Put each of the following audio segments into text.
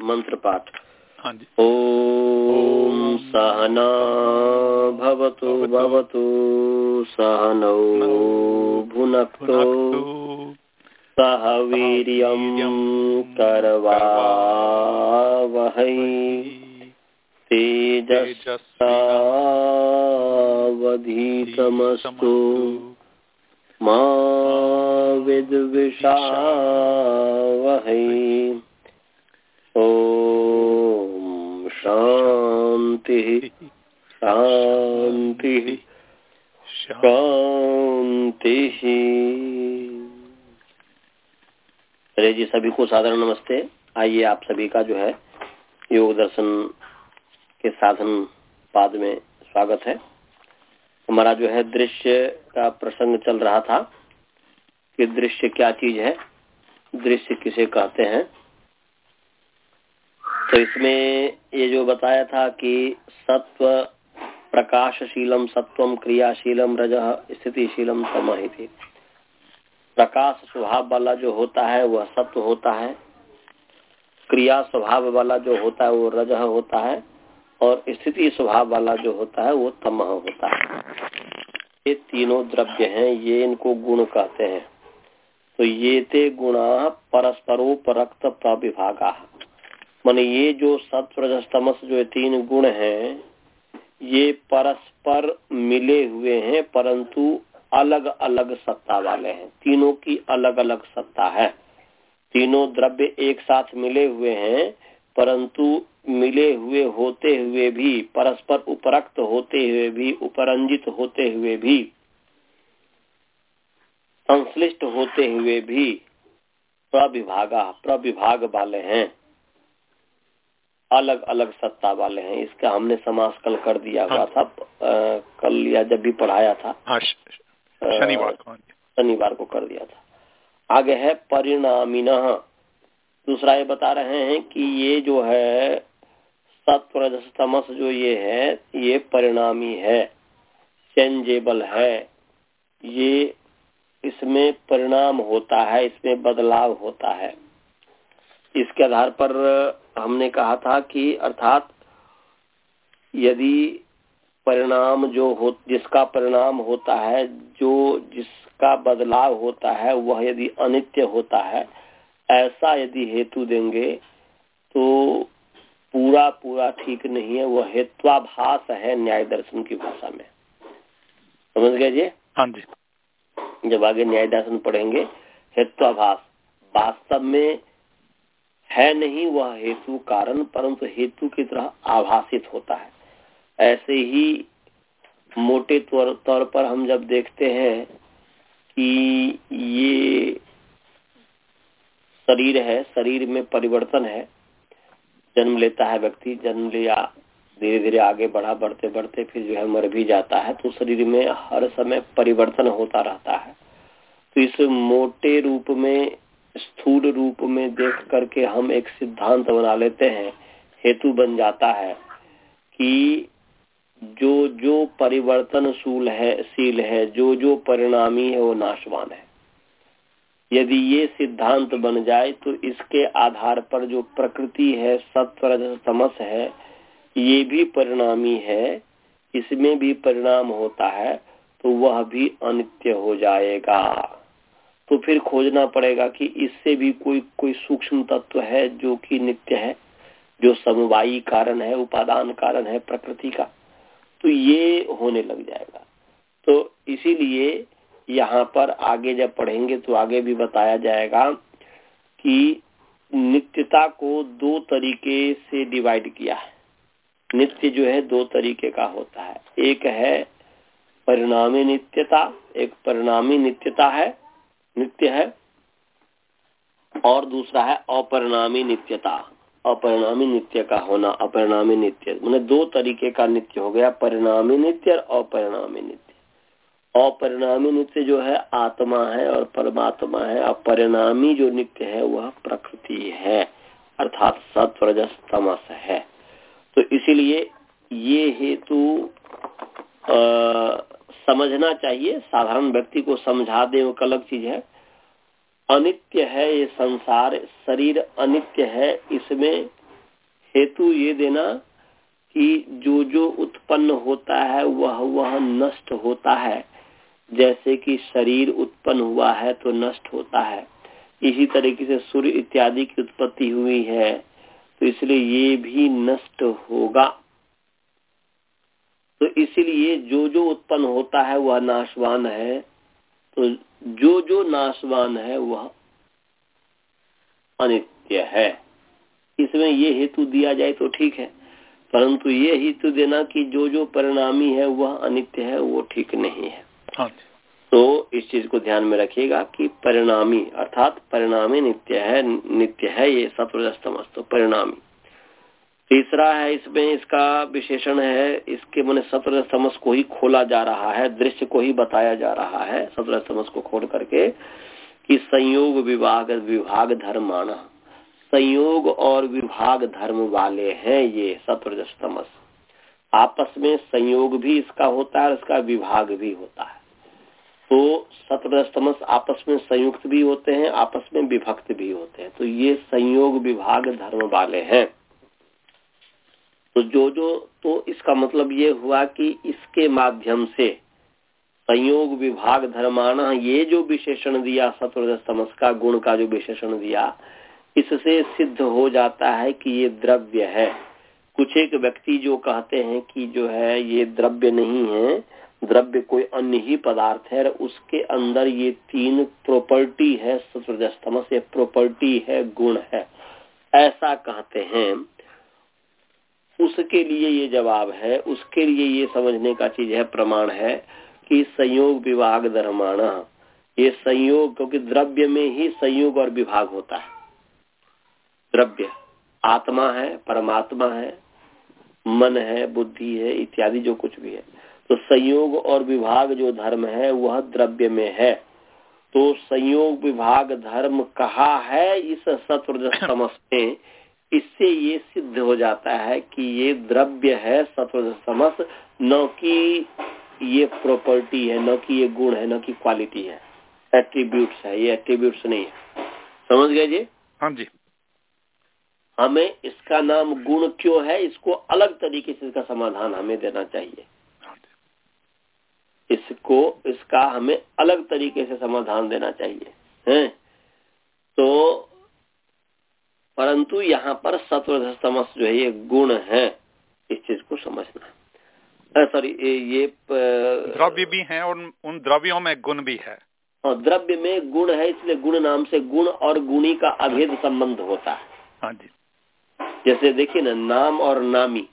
मंत्र पाठ हाँ ॐ सहना भवतु भवतु। सहनौ भुनक्तु। सह वीर्यं करवावहै। तेजस्तावधीतमस्तु मा विद्विषावहै ॐ शान्तिः शांति अरे जी सभी को साधारण नमस्ते। आइए आप सभी का जो है योग दर्शन के साधन पाद में स्वागत है। हमारा जो है दृश्य का प्रसंग चल रहा था कि दृश्य क्या चीज़ है? दृश्य किसे कहते हैं? तो इसमें ये जो बताया था कि सत्व प्रकाशशीलम सत्वम क्रियाशीलम रज स्थितिशीलम थी प्रकाश स्वभाव वाला जो होता है, वह सत्व होता है। क्रिया स्वभाव वाला जो होता है, वो रज होता है। और स्थिति स्वभाव वाला जो होता है, वो तम होता है। ये तीनों द्रव्य हैं, ये इनको गुण कहते हैं। तो ये ते गुणा परस्परोपरक्त प्रविभागा। मान ये जो सत्वरजस्तमस जो तीन गुण हैं, ये परस्पर मिले हुए हैं, परंतु अलग अलग सत्ता वाले हैं। तीनों की अलग अलग सत्ता है। तीनों द्रव्य एक साथ मिले हुए हैं, परंतु मिले हुए होते हुए भी, परस्पर उपरक्त होते हुए भी, उपरंजित होते हुए भी, संश्लिष्ट होते हुए भी प्रविभागा, प्रविभाग वाले हैं। अलग अलग सत्ता वाले हैं। इसका हमने समास कल कर दिया हुआ हाँ। था आ, कल या जब भी पढ़ाया था हाँ, शनिवार को हाँ शनिवार को कर दिया था। आगे है परिणामीन। दूसरा ये बता रहे हैं कि ये जो है सत्व तमस जो ये है ये परिणामी है चेंजेबल है। ये इसमें परिणाम होता है इसमें बदलाव होता है। इसके आधार पर हमने कहा था कि अर्थात यदि परिणाम जो हो जिसका परिणाम होता है जो जिसका बदलाव होता है वह यदि अनित्य होता है ऐसा यदि हेतु देंगे तो पूरा पूरा ठीक नहीं है वह हेत्वाभास है न्याय दर्शन की भाषा में। समझ गए जी? हाँ जी। जब आगे न्याय दर्शन पढ़ेंगे हेत्वाभास वास्तव में है नहीं, वह हेतु कारण परंतु हेतु की तरह आभासित होता है। ऐसे ही मोटे तौर तौर पर हम जब देखते हैं कि ये शरीर है, शरीर में परिवर्तन है, जन्म लेता है व्यक्ति, जन्म लिया धीरे धीरे आगे बढ़ा बढ़ते बढ़ते फिर जो है मर भी जाता है तो शरीर में हर समय परिवर्तन होता रहता है। तो इस मोटे रूप में स्थूल रूप में देख करके हम एक सिद्धांत बना लेते हैं, हेतु बन जाता है कि जो जो परिवर्तनशील है, शील है, जो जो परिणामी है, वो नाशवान है। यदि ये सिद्धांत बन जाए तो इसके आधार पर जो प्रकृति है सत्व तमस है, ये भी परिणामी है, इसमें भी परिणाम होता है तो वह भी अनित्य हो जाएगा। तो फिर खोजना पड़ेगा कि इससे भी कोई कोई सूक्ष्म तत्व है जो कि नित्य है, जो समवायी कारण है, उपादान कारण है प्रकृति का। तो ये होने लग जाएगा। तो इसीलिए यहाँ पर आगे जब पढ़ेंगे तो आगे भी बताया जाएगा कि नित्यता को दो तरीके से डिवाइड किया है। नित्य जो है दो तरीके का होता है। एक है परिणामी नित्यता, एक परिणामी नित्यता है। नित्य है, और दूसरा है अपरिणामी नित्यता। अपरिणामी नित्य का होना, अपरिणामी नित्य। मैंने दो तरीके का नित्य हो गया, परिणामी नित्य और अपरिणामी नित्य। अपरिणामी नित्य जो है, आत्मा है और परमात्मा है अपरिणामी जो नित्य है, वह प्रकृति है, अर्थात सत्वरजस तमस है। तो इसीलिए ये हेतु समझना चाहिए, साधारण व्यक्ति को समझा दे, वो अलग चीज़ है। अनित्य है ये संसार, शरीर अनित्य है, इसमें हेतु ये देना कि जो जो उत्पन्न होता है, वह वह नष्ट होता है। जैसे कि शरीर उत्पन्न हुआ है तो नष्ट होता है। इसी तरीके से सूर्य इत्यादि की उत्पत्ति हुई है तो इसलिए ये भी नष्ट होगा। तो इसीलिए जो जो उत्पन्न होता है वह नाशवान है। तो जो जो नाशवान है वह अनित्य है। इसमें ये हेतु दिया जाए तो ठीक है परंतु ये हेतु देना कि जो जो परिणामी है वह अनित्य है वो ठीक नहीं है। हाँ तो इस चीज़ को ध्यान में रखिएगा कि परिणामी अर्थात परिणामी नित्य है नित्य है ये सत्वस्तमस्त परिणामी। तीसरा है, इसमें इसका विशेषण है, इसके मैंने सत्र समस को ही खोला जा रहा है, दृश्य को ही बताया जा रहा है सत्र समस को खोल करके, कि संयोग विभाग विभाग धर्माना संयोग और विभाग धर्म वाले हैं ये सत्र तमस आपस में संयोग भी इसका होता है और इसका विभाग भी होता है। तो सत्रस्तमस आपस में संयुक्त भी होते हैं, आपस में विभक्त भी होते हैं। तो ये संयोग विभाग धर्म वाले हैं। तो जो जो तो इसका मतलब ये हुआ कि इसके माध्यम से संयोग विभाग धर्माना ये जो विशेषण दिया सत्वरज समस का गुण का जो विशेषण दिया, इससे सिद्ध हो जाता है कि ये द्रव्य है। कुछ एक व्यक्ति जो कहते हैं कि जो है, ये द्रव्य नहीं है, द्रव्य कोई अन्य ही पदार्थ है, उसके अंदर ये तीन प्रॉपर्टी है सत्वरजस्तमस ये प्रॉपर्टी है, गुण है। ऐसा कहते हैं। उसके लिए ये जवाब है, उसके लिए ये समझने का चीज़ है, प्रमाण है कि संयोग विभाग धर्माना ये संयोग, क्योंकि द्रव्य में ही संयोग और विभाग होता है। द्रव्य, आत्मा है, परमात्मा है, मन है, बुद्धि है, इत्यादि जो कुछ भी है। तो संयोग और विभाग जो धर्म है, वह द्रव्य में है। तो संयोग, विभाग, धर्म कहा है? इस सत्व समझ में। इससे ये सिद्ध हो जाता है कि ये द्रव्य है सत्व समस न कि ये प्रॉपर्टी है न कि ये गुण है न कि क्वालिटी है। एट्रीब्यूट्स है ये एट्रीब्यूट्स नहीं है। समझ गए जी? हाँ जी। हमें इसका नाम गुण क्यों है इसको अलग तरीके से इसका समाधान हमें देना चाहिए। हाँ इसको इसका हमें अलग तरीके से समाधान देना चाहिए। हैं? तो परंतु यहाँ पर सत्व तमस जो है ये गुण है। इस चीज़ को समझना। सॉरी ये द्रव्य भी है और उन द्रव्यों में गुण भी है। और द्रव्य में गुण है इसलिए गुण नाम से गुण और गुणी का अभेद संबंध होता है। हाँ जी। जैसे देखिए ना नाम और नामी।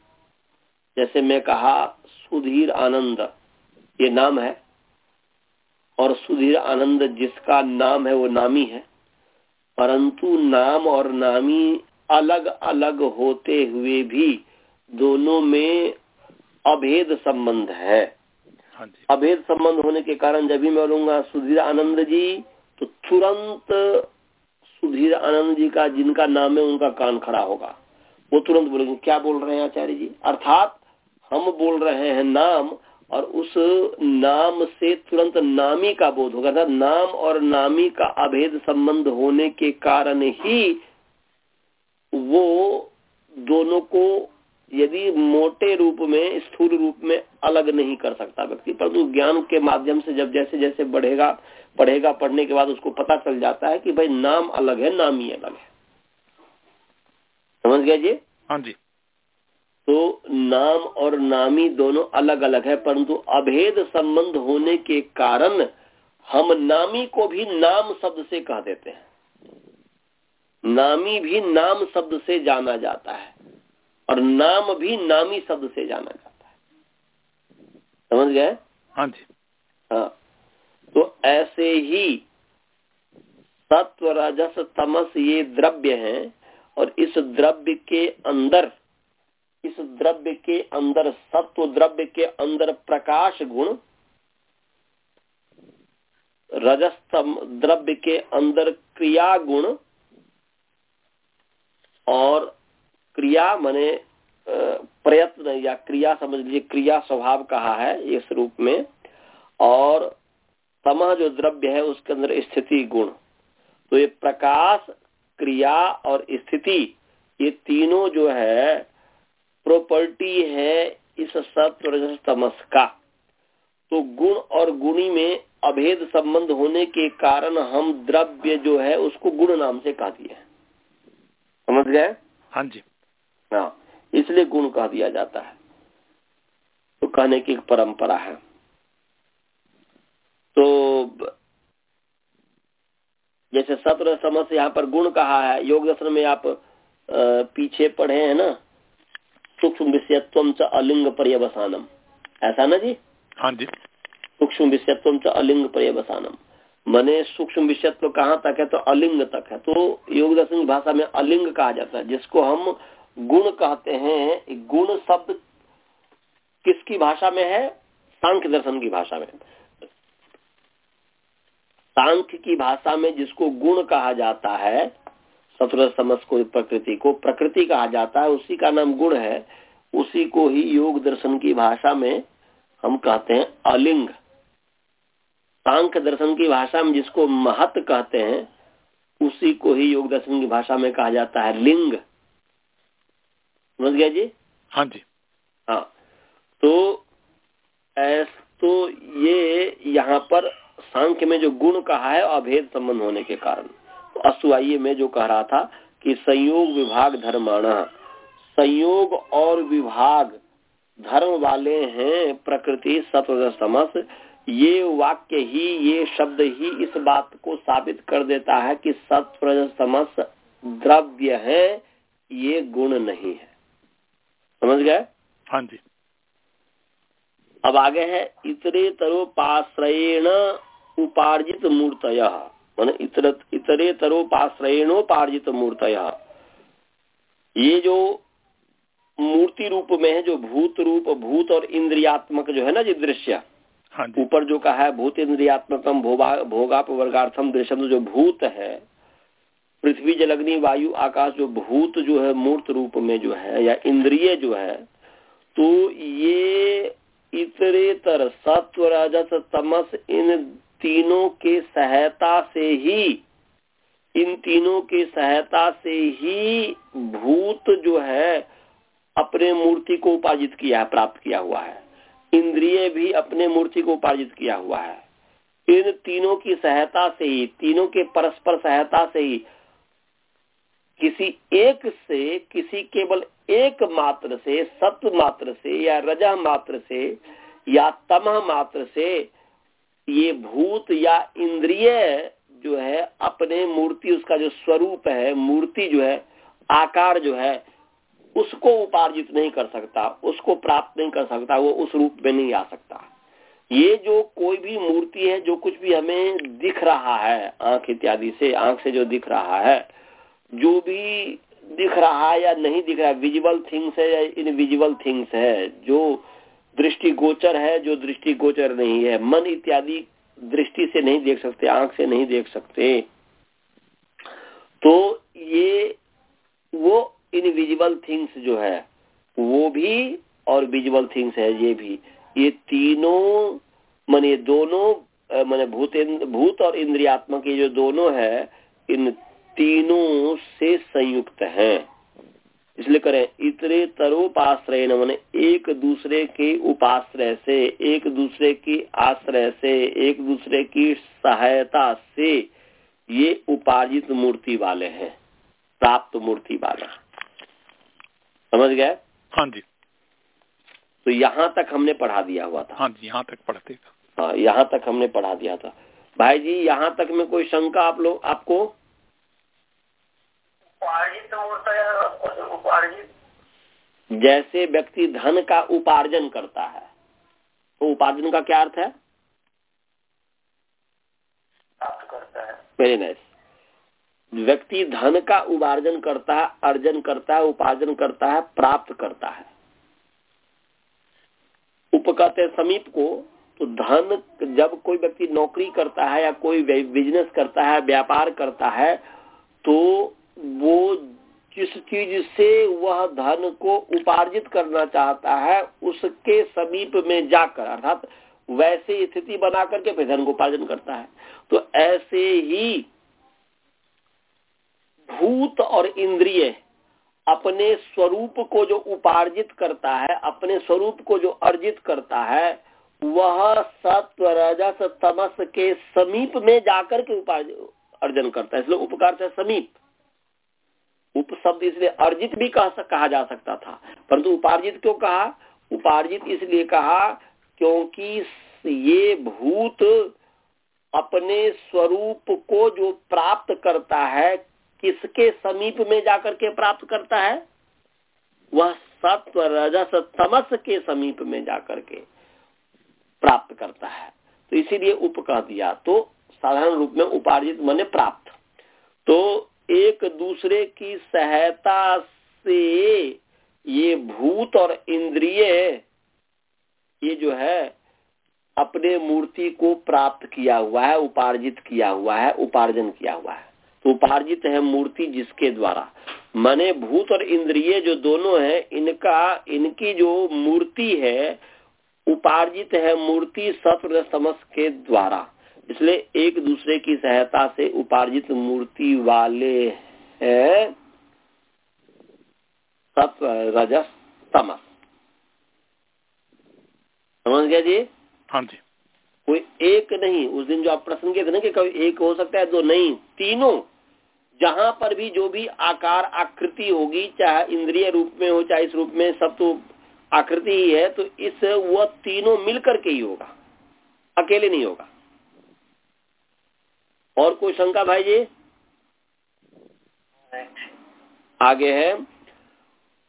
जैसे मैं कहा सुधीर आनंद ये नाम है। और सुधीर आनंद जिसका नाम है वो नामी है। परंतु नाम और नामी अलग अलग होते हुए भी दोनों में अभेद संबंध है। हाँ अभेद संबंध होने के कारण जब भी मैं बोलूँगा सुधीर आनंद जी तो तुरंत सुधीर आनंद जी का जिनका नाम है उनका कान खड़ा होगा। वो तुरंत बोलेंगे क्या बोल रहे हैं आचार्य जी? अर्थात हम बोल रहे हैं नाम और उस नाम से तुरंत नामी का बोध होगा था नाम और नामी का अभेद संबंध होने के कारण ही वो दोनों को यदि मोटे रूप में, स्थूल रूप में अलग नहीं कर सकता व्यक्ति। परंतु ज्ञान के माध्यम से जब जैसे जैसे बढ़ेगा पढ़ेगा पढ़ने के बाद उसको पता चल जाता है कि भाई नाम अलग है, नामी अलग है। समझ गया जी? हाँ जी। तो नाम और नामी दोनों अलग अलग है परंतु अभेद संबंध होने के कारण हम नामी को भी नाम शब्द से कह देते हैं। नामी भी नाम शब्द से जाना जाता है और नाम भी नामी शब्द से जाना जाता है। समझ गए? हाँ जी। हाँ। तो ऐसे ही सत्व रजस तमस ये द्रव्य हैं और इस द्रव्य के अंदर इस द्रव्य के अंदर, सत्व द्रव्य के अंदर प्रकाश गुण, रजस्तम द्रव्य के अंदर क्रिया गुण, और क्रिया माने प्रयत्न या क्रिया समझ लीजिए, क्रिया स्वभाव कहा है इस रूप में, और तमह जो द्रव्य है उसके अंदर स्थिति गुण। तो ये प्रकाश, क्रिया और स्थिति, ये तीनों जो है प्रॉपर्टी है इस सत्व तमस का तो गुण और गुणी में अभेद संबंध होने के कारण हम द्रव्य जो है उसको गुण नाम से कह दिए समझ गए? हाँ जी। हाँ इसलिए गुण कह दिया जाता है। तो कहने की एक परंपरा है। तो जैसे सत्र समझ से यहाँ पर गुण कहा है योग दर्शन में आप पीछे पढ़े हैं ना सूक्ष्म विषयत्व च अलिंग पर्यवसानम ऐसा ना जी? हाँ जी। सूक्ष्म विषयत्व च अलिंग पर्यवसानम मने सूक्ष्म विषयत्व कहाँ तक है तो अलिंग तक है। तो योग दर्शन भाषा में अलिंग कहा जाता है जिसको हम गुण कहते हैं। गुण शब्द किसकी भाषा में है? सांख्य दर्शन की भाषा में। सांख्य की भाषा में जिसको गुण कहा जाता है सत्र समझ को प्रकृति को प्रकृति कहा जाता है उसी का नाम गुण है उसी को ही योग दर्शन की भाषा में हम कहते हैं अलिंग। सांख्य दर्शन की भाषा में जिसको महत कहते हैं उसी को ही योग दर्शन की भाषा में कहा जाता है लिंग। समझ गया जी? हाँ जी। हाँ। तो ऐस तो ये यहाँ पर सांख्य में जो गुण कहा है अभेद संबंध होने के कारण। तो असुआइये में जो कह रहा था कि संयोग विभाग धर्माणा। संयोग और विभाग धर्म वाले हैं प्रकृति सत्व समस ये वाक्य ही ये शब्द ही इस बात को साबित कर देता है कि सत्व समस द्रव्य है ये गुण नहीं है। समझ गए? हाँ जी। अब आगे है इतरे तरोपाश्रयेण उपार्जित मूर्तय। मान इतर इतरे तरोपाश्रयणोपार्जित मूर्तय। ये जो मूर्ति रूप में है जो भूत रूप भूत और इंद्रियात्मक जो है ना जी दृश्य। हाँ ऊपर जो कहा है भूत इंद्रियात्मकम भोगाप वर्गार्थम दृश्यम जो भूत है पृथ्वी जल अग्नि वायु आकाश जो भूत जो है मूर्त रूप में जो है या इंद्रिय जो है तो ये इतरेतर सत्व रजस तमस इन तीनों के सहायता से ही, इन तीनों के सहायता से ही भूत जो है, अपने मूर्ति को उपार्जित किया है, प्राप्त किया हुआ है। इंद्रिय भी अपने मूर्ति को उपार्जित किया हुआ है। इन तीनों की सहायता से ही, तीनों के परस्पर सहायता से ही, किसी एक से, किसी केवल एक मात्र से, सत्व मात्र से, या रजा मात्र से, या तमह मात्र से ये भूत या इंद्रिय जो है, अपने मूर्ति, उसका जो स्वरूप है, मूर्ति जो है, आकार जो है, उसको उपार्जित नहीं कर सकता, उसको प्राप्त नहीं कर सकता, वो उस रूप में नहीं आ सकता। ये जो कोई भी मूर्ति है, जो कुछ भी हमें दिख रहा है, आँख इत्यादि से, आँख से जो दिख रहा है, जो भी दिख रहा है या नहीं दिख रहा है विजुअल थिंग्स है या इनविजुअल थिंग्स है, जो दृष्टि गोचर है जो दृष्टि गोचर नहीं है। मन इत्यादि दृष्टि से नहीं देख सकते, आँख से नहीं देख सकते। तो ये वो इनविजिबल थिंग्स जो है, वो भी और विजिबल थिंग्स है, ये भी। ये तीनों, मान ये दोनों मान भूत भूत और इंद्रियात्मक ये जो दोनों है, इन तीनों से संयुक्त हैं। इसलिए करें इतरे तरोपाश्रय न मैंने एक दूसरे के उपाश्रय से एक दूसरे की आश्रय से एक दूसरे की सहायता से ये उपार्जित मूर्ति वाले हैं प्राप्त मूर्ति वाले। समझ गए? हाँ जी। तो यहाँ तक हमने पढ़ा दिया हुआ था। हाँ जी यहाँ तक पढ़ते हाँ यहाँ तक हमने पढ़ा दिया था। भाई जी यहाँ तक में कोई शंका आप लोग आपको? जैसे व्यक्ति धन का उपार्जन करता है तो उपार्जन का क्या अर्थ है? प्राप्त करता है। वेरी नाइस व्यक्ति धन का उपार्जन करता है अर्जन करता है उपार्जन करता है प्राप्त करता है। उप कहते हैं समीप को तो धन जब कोई व्यक्ति नौकरी करता है या कोई बिज़नेस करता है व्यापार करता है तो वो जिस चीज़ से वह धन को उपार्जित करना चाहता है, उसके समीप में जाकर, अर्थात वैसे स्थिति बना करके फिर धन को उपार्जन करता है। तो ऐसे ही भूत और इंद्रिय अपने स्वरूप को जो उपार्जित करता है, अपने स्वरूप को जो अर्जित करता है, वह सत्व, रजस, तमस के समीप में जाकर के अर्जन करता है। इसलिए उपकार से समीप। उप शब्द इसलिए अर्जित भी कह कहा जा सकता था। परंतु उपार्जित क्यों कहा? उपार्जित इसलिए कहा क्योंकि ये भूत अपने स्वरूप को जो प्राप्त करता है, किसके समीप में जाकर के प्राप्त करता है? वह सत्व, रजस, तमस के समीप में जाकर के प्राप्त करता है। तो इसीलिए उप कह दिया। तो साधारण रूप में उपार्जित मने प्राप्त। तो एक दूसरे की सहायता से ये भूत और इंद्रिय ये जो है, अपने मूर्ति को प्राप्त किया हुआ है, उपार्जित किया हुआ है, उपार्जन किया हुआ है। तो उपार्जित है मूर्ति जिसके द्वारा। मने भूत और इंद्रिय जो दोनों है, इनका, इनकी जो मूर्ति है, उपार्जित है मूर्ति सत्र के द्वारा। इसलिए एक दूसरे की सहायता से उपार्जित मूर्ति वाले है। सत्व रजस तमस समझ गया जी? हाँ जी। कोई एक नहीं उस दिन जो आप प्रश्न किए थे ना कि कभी एक हो सकता है दो नहीं तीनों। जहाँ पर भी जो भी आकार आकृति होगी चाहे इंद्रिय रूप में हो चाहे इस रूप में सब तो आकृति ही है तो इस वह तीनों मिलकर के ही होगा। अकेले नहीं होगा। और कोई शंका भाई जी? आगे है।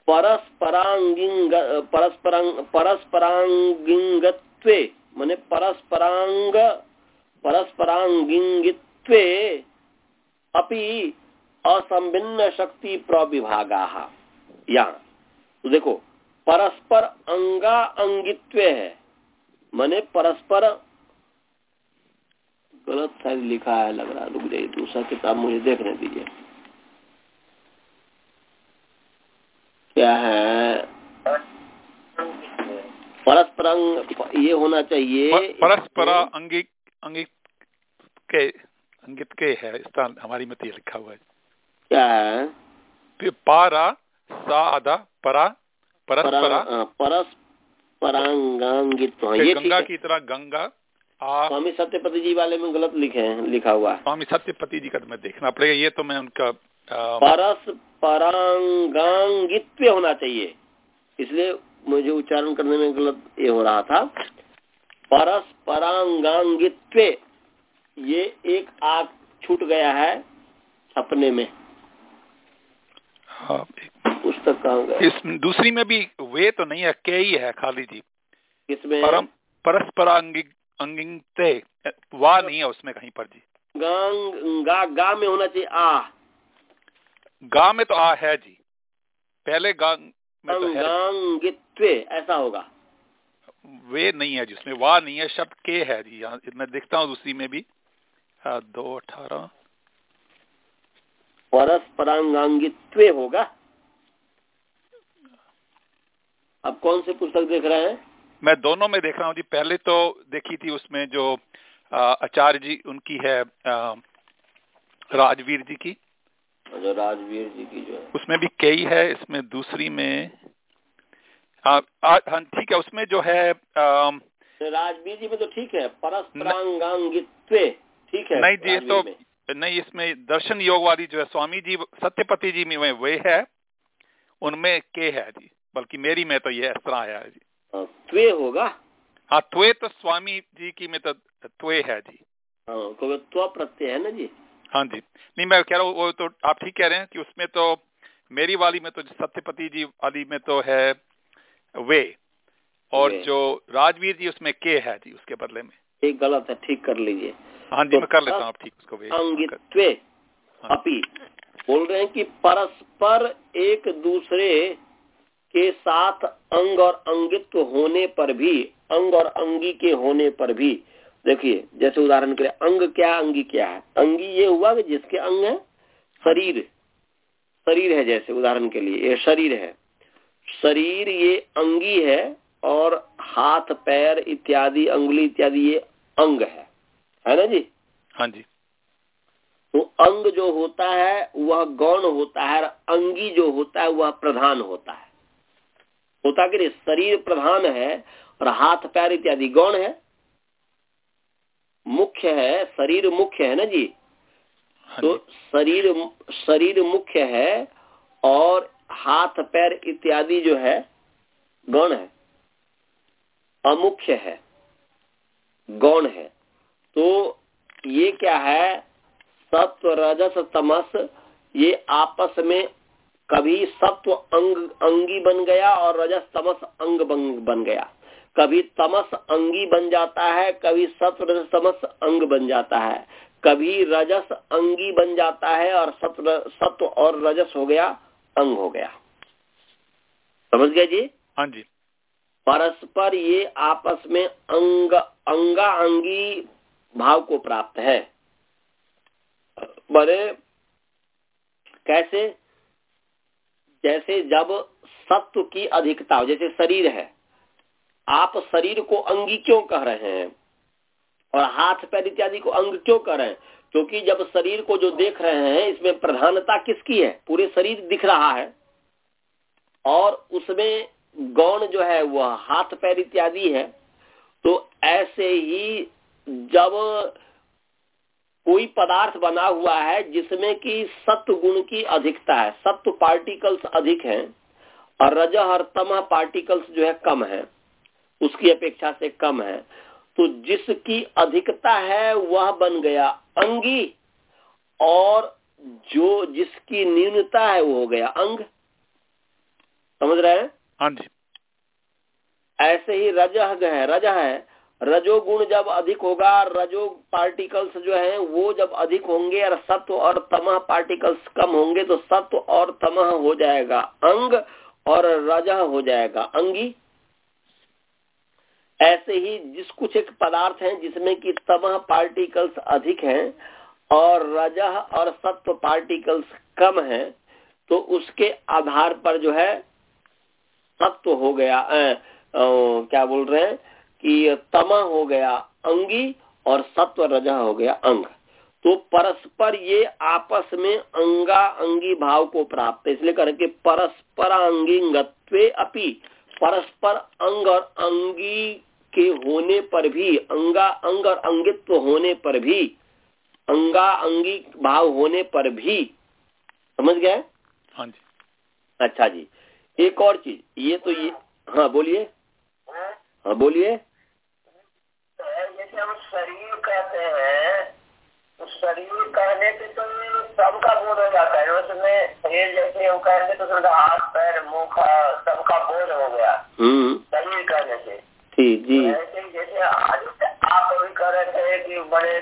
परस्परांगिंग परस्परांग परस्परांगिंगत्वे, माने परस्परांग असंभिन्न शक्ति प्रविभागा। यहाँ तो देखो, परस्पर अंगा अंगित्व है, मैंने परस्पर गलत शायद लिखा है लग रहा रुक जाइए दूसरा किताब मुझे देखने दीजिए। क्या है? परस्पर ये होना चाहिए। परस्पर अंगिक अंगिक के अंगित के है स्थान हमारी मत ये लिखा हुआ है। क्या है? पारा सा आधा परा परस्परा परस्परांगांगित ये गंगा की तरह गंगा स्वामी सत्यपति जी वाले में गलत लिखे हैं लिखा हुआ स्वामी सत्यपति जी का तो मैं देखना पड़ेगा ये तो मैं उनका परस्परांगांगित्व होना चाहिए। इसलिए मुझे उच्चारण करने में गलत ये हो रहा था। परस परस्परांगांगित्व ये एक आग छूट गया है छपने में। हाँ पुस्तक कहाँ इस दूसरी में भी वे तो नहीं है के ही है खाली जी। इसमें परम परस्परांगिक अंगिंगते वाह नहीं है उसमें कहीं पर जी। गांग गा गा में होना चाहिए आ। गा में तो आ है जी। पहले गा में तो है। ऐसा होगा। वे नहीं है जिसमें वाह नहीं है शब्द के है जी। यहाँ मैं देखता हूँ दूसरी में भी। हाँ, दो अठारह। परस्परांगांगित्व होगा। अब कौन से पुस्तक देख रहे हैं? मैं दोनों में देख रहा हूँ जी। पहले तो देखी थी उसमें जो आचार्य जी उनकी है राजवीर जी की। जो राजवीर जी की जो है। उसमें भी कई है इसमें दूसरी में। हाँ ठीक है उसमें जो है राजवीर जी में तो ठीक है परस्परांगांगित्व ठीक है नहीं जी तो नहीं इसमें दर्शन योग वाली जो है स्वामी जी सत्यपति जी में वे है उनमें के है जी बल्कि मेरी में तो ये इस तरह आया है जी। त्वे होगा? हाँ त्वे तो स्वामी जी की में तो त्वे है जी। क्योंकि त्व प्रत्यय है ना जी? हाँ जी। नहीं मैं कह रहा हूँ वो तो आप ठीक कह रहे हैं कि उसमें तो मेरी वाली में तो सत्यपति जी वाली में तो है वे और वे। जो राजवीर जी उसमें के है जी उसके बदले में। एक गलत है ठीक कर लीजिए। हाँ जी तो मैं कर लेता हूँ आप ठीक उसको वे अंगित्वे हाँ। बोल रहे हैं कि परस्पर एक दूसरे के साथ अंग और अंगित्व होने पर भी अंग और अंगी के होने पर भी देखिए जैसे उदाहरण के लिए अंग क्या अंगी क्या है? अंगी ये हुआ कि जिसके अंग है शरीर। शरीर है जैसे उदाहरण के लिए ये शरीर है। शरीर ये अंगी है और हाथ पैर इत्यादि अंगुली इत्यादि ये अंग है। है ना जी? हाँ जी। तो अंग जो होता है वह गौण होता है और अंगी जो होता है वह प्रधान होता है। होता कि शरीर प्रधान है और हाथ पैर इत्यादि गौण है। मुख्य है शरीर मुख्य है ना जी? हाँ तो शरीर शरीर मुख्य है और हाथ पैर इत्यादि जो है गौण है। अमुख्य है गौण है। तो ये क्या है? सत्व रजस तमस ये आपस में कभी सत्व अंग अंगी बन गया और रजस तमस अंग बन, गया। कभी तमस अंगी बन जाता है कभी सत्व रजस तमस अंग बन जाता है। कभी रजस अंगी बन जाता है और सत्व सत्व और रजस हो गया अंग हो गया। समझ गया जी? हाँ जी। परस्पर ये आपस में अंग अंगा अंगी भाव को प्राप्त है। बड़े कैसे? जैसे जब सत्व की अधिकता हो जैसे शरीर है, आप शरीर को अंगी क्यों कह रहे हैं? और हाथ, पैर इत्यादि को अंग क्यों कह रहे हैं? क्योंकि जब शरीर को जो देख रहे हैं, इसमें प्रधानता किसकी है? पूरे शरीर दिख रहा है। और उसमें गौण जो है, वह हाथ, पैर इत्यादि है। तो ऐसे ही जब कोई पदार्थ बना हुआ है जिसमें कि सत्व गुण की अधिकता है सत्व पार्टिकल्स अधिक हैं और रज और तमह पार्टिकल्स जो है कम है उसकी अपेक्षा से कम है। तो जिसकी अधिकता है वह बन गया अंगी और जो जिसकी न्यूनता है वो हो गया अंग। समझ रहे हैं? हाँ जी। ऐसे ही रजह है रजह है रजोगुण जब अधिक होगा रजो पार्टिकल्स जो है वो जब अधिक होंगे और सत्व और तमह पार्टिकल्स कम होंगे तो सत्व और तमह हो जाएगा अंग और रजह हो जाएगा अंगी। ऐसे ही जिस कुछ एक पदार्थ हैं जिसमें कि तमह पार्टिकल्स अधिक हैं और रजह और सत्व पार्टिकल्स कम हैं तो उसके आधार पर जो है सत्व हो गया आ, आ, क्या बोल रहे हैं? तमा हो गया अंगी और सत्व रजा हो गया अंग। तो परस्पर ये आपस में अंगा अंगी भाव को प्राप्त है। इसलिए करके परस्पर अंगिंगत्वे अपि परस्पर अंग और अंगी के होने पर भी अंगा अंग और अंगित्व होने पर भी अंगा अंगी भाव होने पर भी समझ गए? हाँ जी। अच्छा जी। एक और चीज़ ये तो ये हाँ बोलिए। हाँ बोलिए। हम शरीर कहते हैं तो शरीर कहने से तो सबका बोध हो जाता है। उसमें शरीर जैसे हम कहेंगे तो समझो हाथ पैर मुँह का सबका बोध हो गया। हम्म। शरीर कहने से। ठीक जी। ऐसे ही जैसे आज आप अभी कह रहे थे कि बड़े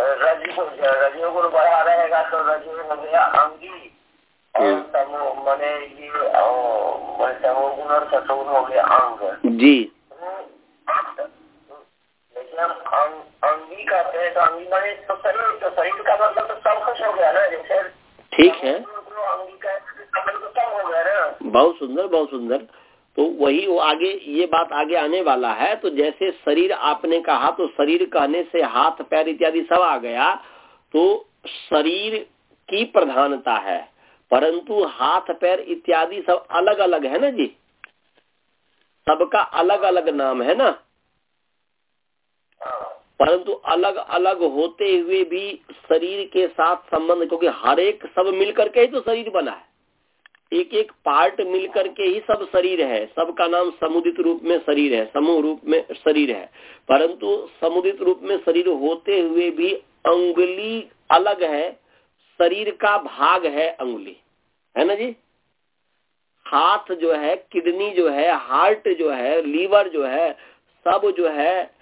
रजो रजो गुण बढ़ा रहेगा तो रजो हो गया अंगी। और समूह मैंने ये समूह गुण और सतुगुण हो गया अंग। जी जैसे हम अंग अंगी कहते हैं तो अंगी माने तो शरीर तो शरीर का मतलब तो सब कुछ हो गया ना जैसे ठीक है। का मतलब तो बहुत सुंदर बहुत सुंदर। तो वही वो आगे ये बात आगे आने वाला है तो जैसे शरीर आपने कहा तो शरीर कहने से हाथ पैर इत्यादि सब आ गया तो शरीर की प्रधानता है। परंतु हाथ पैर इत्यादि सब अलग अलग है ना जी? सबका अलग अलग नाम है ना? परंतु अलग अलग होते हुए भी शरीर के साथ संबंध, क्योंकि हर एक सब मिलकर के ही तो शरीर बना है। एक एक पार्ट मिलकर के ही सब शरीर है। सबका नाम समुदित रूप में शरीर है, समूह रूप में शरीर है। परंतु समुदित रूप में शरीर होते हुए भी अंगुली अलग है, शरीर का भाग है अंगुली। है ना जी? हाथ जो है, किडनी जो है, हार्ट जो है, लीवर जो है, सब जो है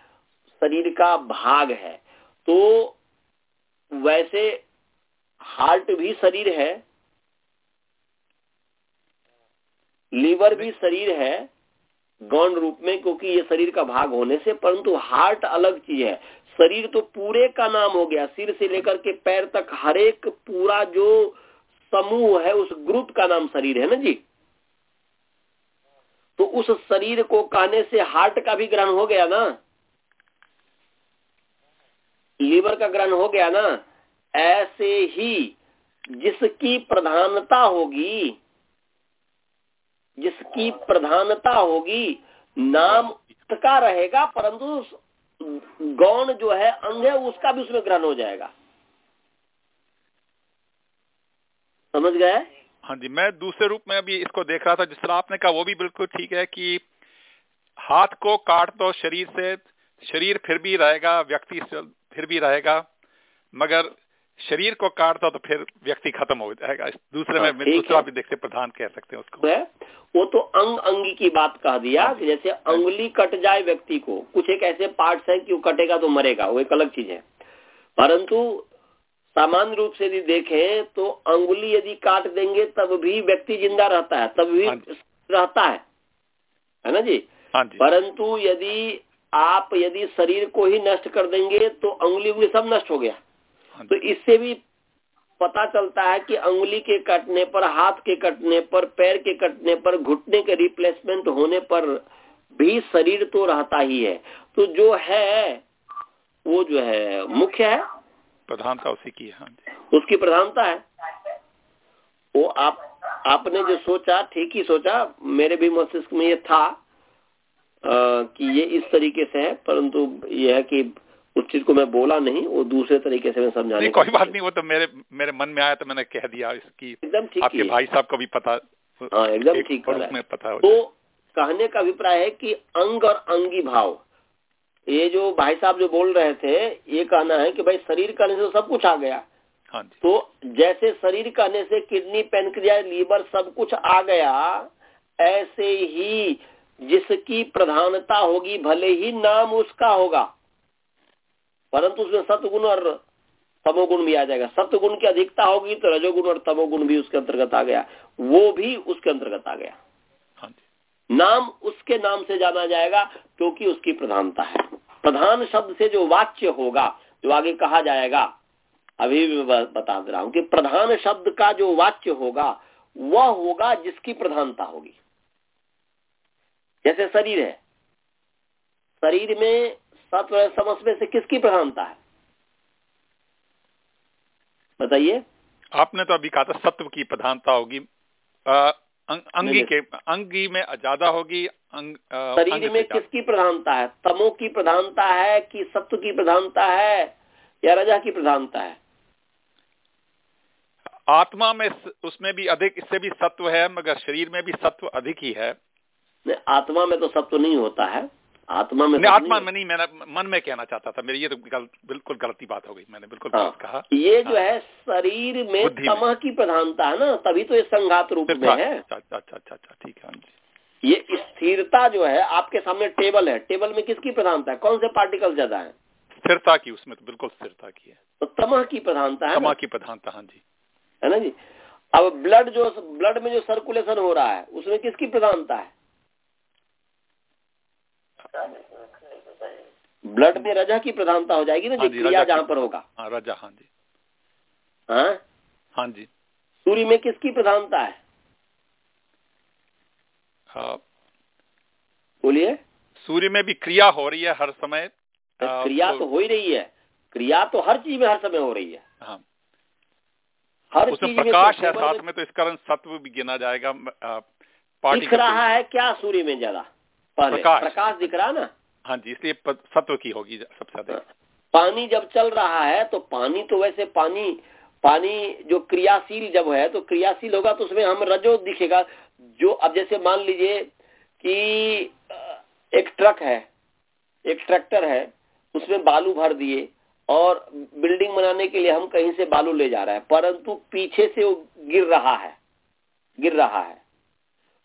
शरीर का भाग है। तो वैसे हार्ट भी शरीर है लीवर भी शरीर है, गौण रूप में, क्योंकि ये शरीर का भाग होने से, परंतु हार्ट अलग चीज़ है। शरीर तो पूरे का नाम हो गया, सिर से लेकर के पैर तक हरेक पूरा जो समूह है, उस ग्रुप का नाम शरीर है ना जी? तो उस शरीर को कहने से हार्ट का भी ग्रहण हो गया ना? लीवर का ग्रहण हो गया ना, ऐसे ही जिसकी प्रधानता होगी, जिसकी प्रधानता होगी, नाम का रहेगा, परंतु गौण जो है, अंग है, उसका भी उसमें ग्रहण हो जाएगा। समझ गए? हाँ जी, मैं दूसरे रूप में अभी इसको देख रहा था, जिस तरह आपने कहा, वो भी बिल्कुल ठीक है कि हाथ को काट दो, शरीर से, शरीर फिर भी रहेगा, व्यक्ति फिर भी रहेगा। मगर शरीर को काटता तो फिर व्यक्ति खत्म हो जाएगा। दूसरे में हाँ, दूसरा भी देखते प्रधान कह सकते हैं उसको। है वो तो अंग अंगी की बात कह दिया हाँ। कि जैसे अंगुली कट जाए व्यक्ति को कुछ एक ऐसे पार्ट है कि वो कटेगा तो मरेगा वो एक अलग चीज़ है। परंतु सामान्य रूप से यदि देखें तो अंगुली यदि काट देंगे तब भी व्यक्ति ज़िंदा रहता है तब भी हाँ रहता है। है ना जी? हाँ जी। परंतु यदि आप यदि शरीर को ही नष्ट कर देंगे तो अंगुली उंगली सब नष्ट हो गया। हाँ तो इससे भी पता चलता है कि अंगुली के कटने पर हाथ के कटने पर पैर के कटने पर घुटने के रिप्लेसमेंट होने पर भी शरीर तो रहता ही है। तो जो है वो जो है मुख्य है। प्रधानता उसी की है उसकी प्रधानता है। वो आप आपने जो सोचा ठीक ही सोचा मेरे भी मस्तिष्क में ये था। कि ये इस तरीके से है परंतु यह है कि उस चीज़ को मैं बोला नहीं वो दूसरे तरीके से मैं समझाने कोई बात नहीं वो तो मेरे मेरे मन में आया तो मैंने कह दिया इसकी। एकदम ठीक आपके भाई साहब को भी पता हाँ एकदम ठीक में पता हो तो कहने का अभिप्राय है कि अंग और अंगी भाव। ये जो भाई साहब जो बोल रहे थे ये कहना है कि भाई शरीर करने से तो सब कुछ आ गया। हाँ तो जैसे शरीर करने से किडनी पेनक्रिया लीवर सब कुछ आ गया ऐसे ही जिसकी प्रधानता होगी भले ही नाम उसका होगा। परंतु उसमें सतगुण और तमोगुण भी आ जाएगा। सत्गुण की अधिकता होगी तो रजोगुण और तमोगुण भी उसके अंतर्गत आ गया। वो भी उसके अंतर्गत आ गया। हाँ नाम उसके नाम से जाना जाएगा क्योंकि उसकी प्रधानता है। प्रधान शब्द से जो वाच्य होगा जो आगे कहा जाएगा अभी भी बता दे रहा हूँ कि प्रधान शब्द का जो वाच्य होगा वह होगा जिसकी प्रधानता होगी। जैसे शरीर है। शरीर में सत्व समझ में से किसकी प्रधानता है? बताइए। आपने तो अभी कहा था सत्व की प्रधानता होगी। अंगी के अंगी में ज़्यादा होगी अंग, शरीर में किसकी प्रधानता है? तमो की प्रधानता है कि सत्व की प्रधानता है या रजा की प्रधानता है? आत्मा में उसमें भी अधिक इससे भी सत्व है मगर शरीर में भी सत्व अधिक ही है। आत्मा में तो सब तो नहीं होता है। आत्मा में नहीं, आत्मा में नहीं मैंने मन में कहना चाहता था। मेरी ये तो गल, बिल्कुल गलती बात हो गई मैंने बिल्कुल हाँ, कहा। ये जो हाँ, है शरीर में तमह की प्रधानता है ना तभी तो ये संघात रूप में है। अच्छा अच्छा अच्छा अच्छा, अच्छा ठीक है हाँ ये स्थिरता जो है आपके सामने टेबल है। टेबल में किसकी प्रधानता है? कौन से पार्टिकल ज़्यादा है? स्थिरता की उसमें तो बिल्कुल स्थिरता की है। तो तमह की प्रधानता है तमह की प्रधानता हाँ जी। है ना जी? अब ब्लड जो ब्लड में जो सर्कुलेशन हो रहा है उसमें किसकी प्रधानता है? ब्लड में रजा की प्रधानता हो जाएगी ना हाँ जी क्रिया जहाँ पर होगा। हाँ रजा हाँ जी। हाँ? हाँ जी। सूर्य में किसकी प्रधानता है? हाँ। बोलिए। सूर्य में भी क्रिया हो रही है हर समय। क्रिया तो, तो हो ही रही है। क्रिया तो हर चीज़ में हर समय हो रही है। हाँ। हर उसमें प्रकाश है साथ में तो इस कारण सत्व भी गिना जाएगा दिख रहा है क्या सूर्य में ज़्यादा? प्रकाश। प्रकाश दिख रहा ना? हाँ जी इसलिए सत्व की होगी सबसे ज़्यादा हाँ। पानी जब चल रहा है तो पानी तो वैसे पानी पानी जो क्रियाशील जब है तो क्रियाशील होगा तो उसमें हम रजो दिखेगा। जो अब जैसे मान लीजिए कि एक ट्रक है एक ट्रैक्टर है उसमें बालू भर दिए और बिल्डिंग बनाने के लिए हम कहीं से बालू ले जा रहे हैं परंतु पीछे से वो गिर रहा है गिर रहा है।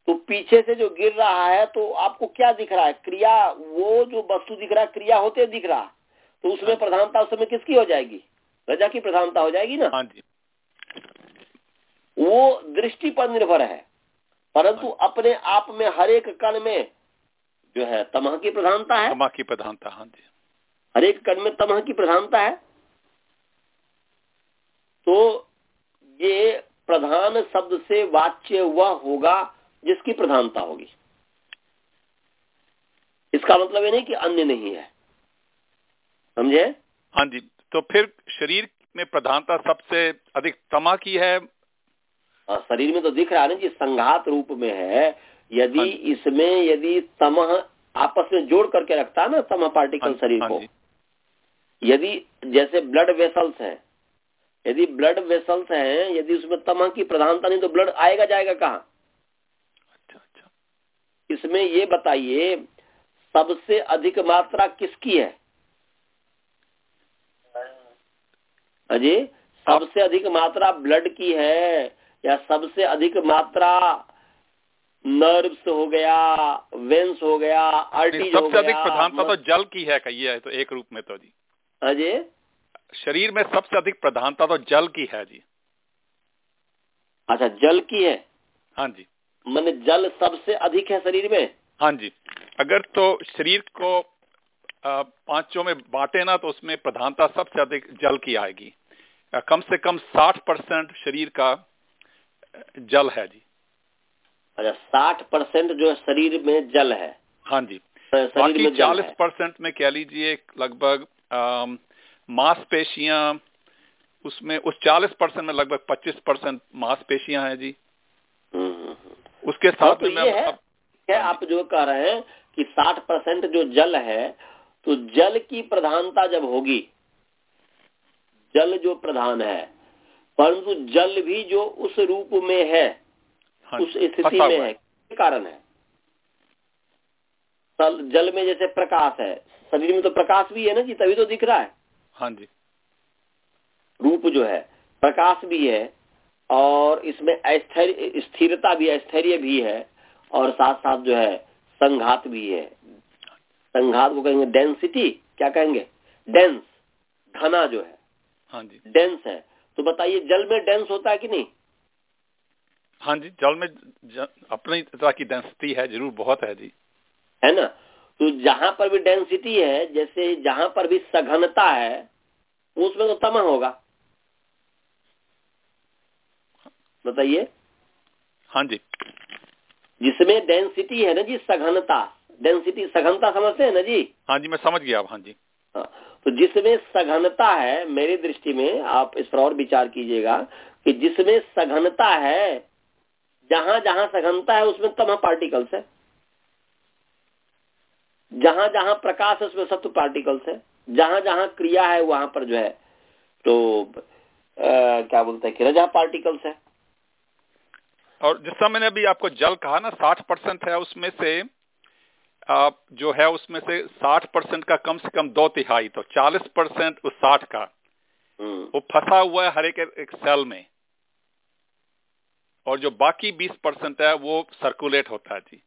तो पीछे से जो गिर रहा है तो आपको क्या दिख रहा है? क्रिया वो जो वस्तु दिख रहा है क्रिया होते दिख रहा। तो उसमें। प्रधानता उस समय किसकी हो जाएगी? रजा की प्रधानता हो जाएगी ना? हाँ जी। वो दृष्टि पर निर्भर है। परंतु हाँ। अपने आप में हर एक कण में जो है तमह की प्रधानता है। तमह की प्रधानता हाँ जी। हर एक कण में तमह की प्रधानता है। तो ये प्रधान शब्द से वाच्य वह होगा। जिसकी प्रधानता होगी। इसका मतलब ये नहीं कि अन्य नहीं है। समझे? हाँ जी तो फिर शरीर में प्रधानता सबसे अधिक तमा की है? हाँ, शरीर में तो दिख रहा है ना जी संघात रूप में है। यदि हाँ इसमें यदि तमह आपस में जोड़ करके रखता है ना तमह पार्टिकल हाँ, शरीर हाँ को। यदि जैसे ब्लड वेसल्स हैं यदि ब्लड वेसल्स हैं यदि उसमें तमह की प्रधानता नहीं तो ब्लड आएगा जाएगा कहाँ? इसमें ये बताइए सबसे अधिक मात्रा किसकी है? अजय सबसे अधिक मात्रा ब्लड की है या सबसे अधिक मात्रा नर्व्स हो गया वेंस हो गया आर्टीज हो सबसे अधिक प्रधानता तो जल की है कहिए तो एक रूप में तो जी। अजय शरीर में सबसे अधिक प्रधानता तो जल की है जी। अच्छा जल की है? हाँ जी। मैंने जल सबसे अधिक है शरीर में? हाँ जी। अगर तो शरीर को पाँचों में बांटे ना तो उसमें प्रधानता सबसे अधिक जल की आएगी। कम से कम साठ परसेंट शरीर का जल है जी। अच्छा साठ परसेंट जो शरीर में जल है। हाँ जी। बाकी चालीस परसेंट में कह लीजिए लगभग मांसपेशियाँ उसमें उस चालीस परसेंट में लगभग पच्चीस परसेंट मांसपेशियाँ हैं जी। हम्म। उसके हाँ, साथ तो में है अब- आप जो कह रहे हैं कि 60 परसेंट जो जल है तो जल की प्रधानता जब होगी जल जो प्रधान है परंतु जल भी जो उस रूप में है हाँ उस स्थिति में है कारण है? जल में जैसे प्रकाश है शरीर में तो प्रकाश भी है ना जी तभी तो दिख रहा है। हाँ जी। रूप जो है प्रकाश भी है और इसमें स्थिरता भी स्थैर्य भी है और साथ साथ जो है संघात भी है। संघात को कहेंगे डेंसिटी क्या कहेंगे? डेंस घना जो है। हाँ जी। डेंस है। तो बताइए जल में डेंस होता है कि नहीं? हाँ जी जल में ज, अपनी तरह की डेंसिटी है ज़रूर बहुत है जी। है ना? तो जहाँ पर भी डेंसिटी है जैसे जहाँ पर भी सघनता है उसमें तो तमह होगा। बताइए। हाँ जी। जिसमें डेंसिटी है ना जी सघनता। डेंसिटी सघनता समझते हैं ना जी? हाँ जी मैं समझ गया अब हाँ जी। हाँ, तो जिसमें सघनता है मेरी दृष्टि में आप इस पर और विचार कीजिएगा कि जिसमें सघनता है जहाँ जहाँ सघनता है उसमें तमह पार्टिकल्स है। जहाँ जहाँ प्रकाश है उसमें सत्व पार्टिकल्स है। जहाँ जहाँ क्रिया है वहाँ पर जो है तो आ, क्या बोलते हैं कि रजा पार्टिकल्स है। और जिस समय मैंने अभी आपको जल कहा ना साठ परसेंट है उसमें से आप जो है उसमें से साठ परसेंट का कम से कम दो तिहाई तो चालीस परसेंट उस साठ का। हम्म, वो फंसा हुआ है हर एक एक सेल में। और जो बाकी बीस परसेंट है वो सर्कुलेट होता है जी।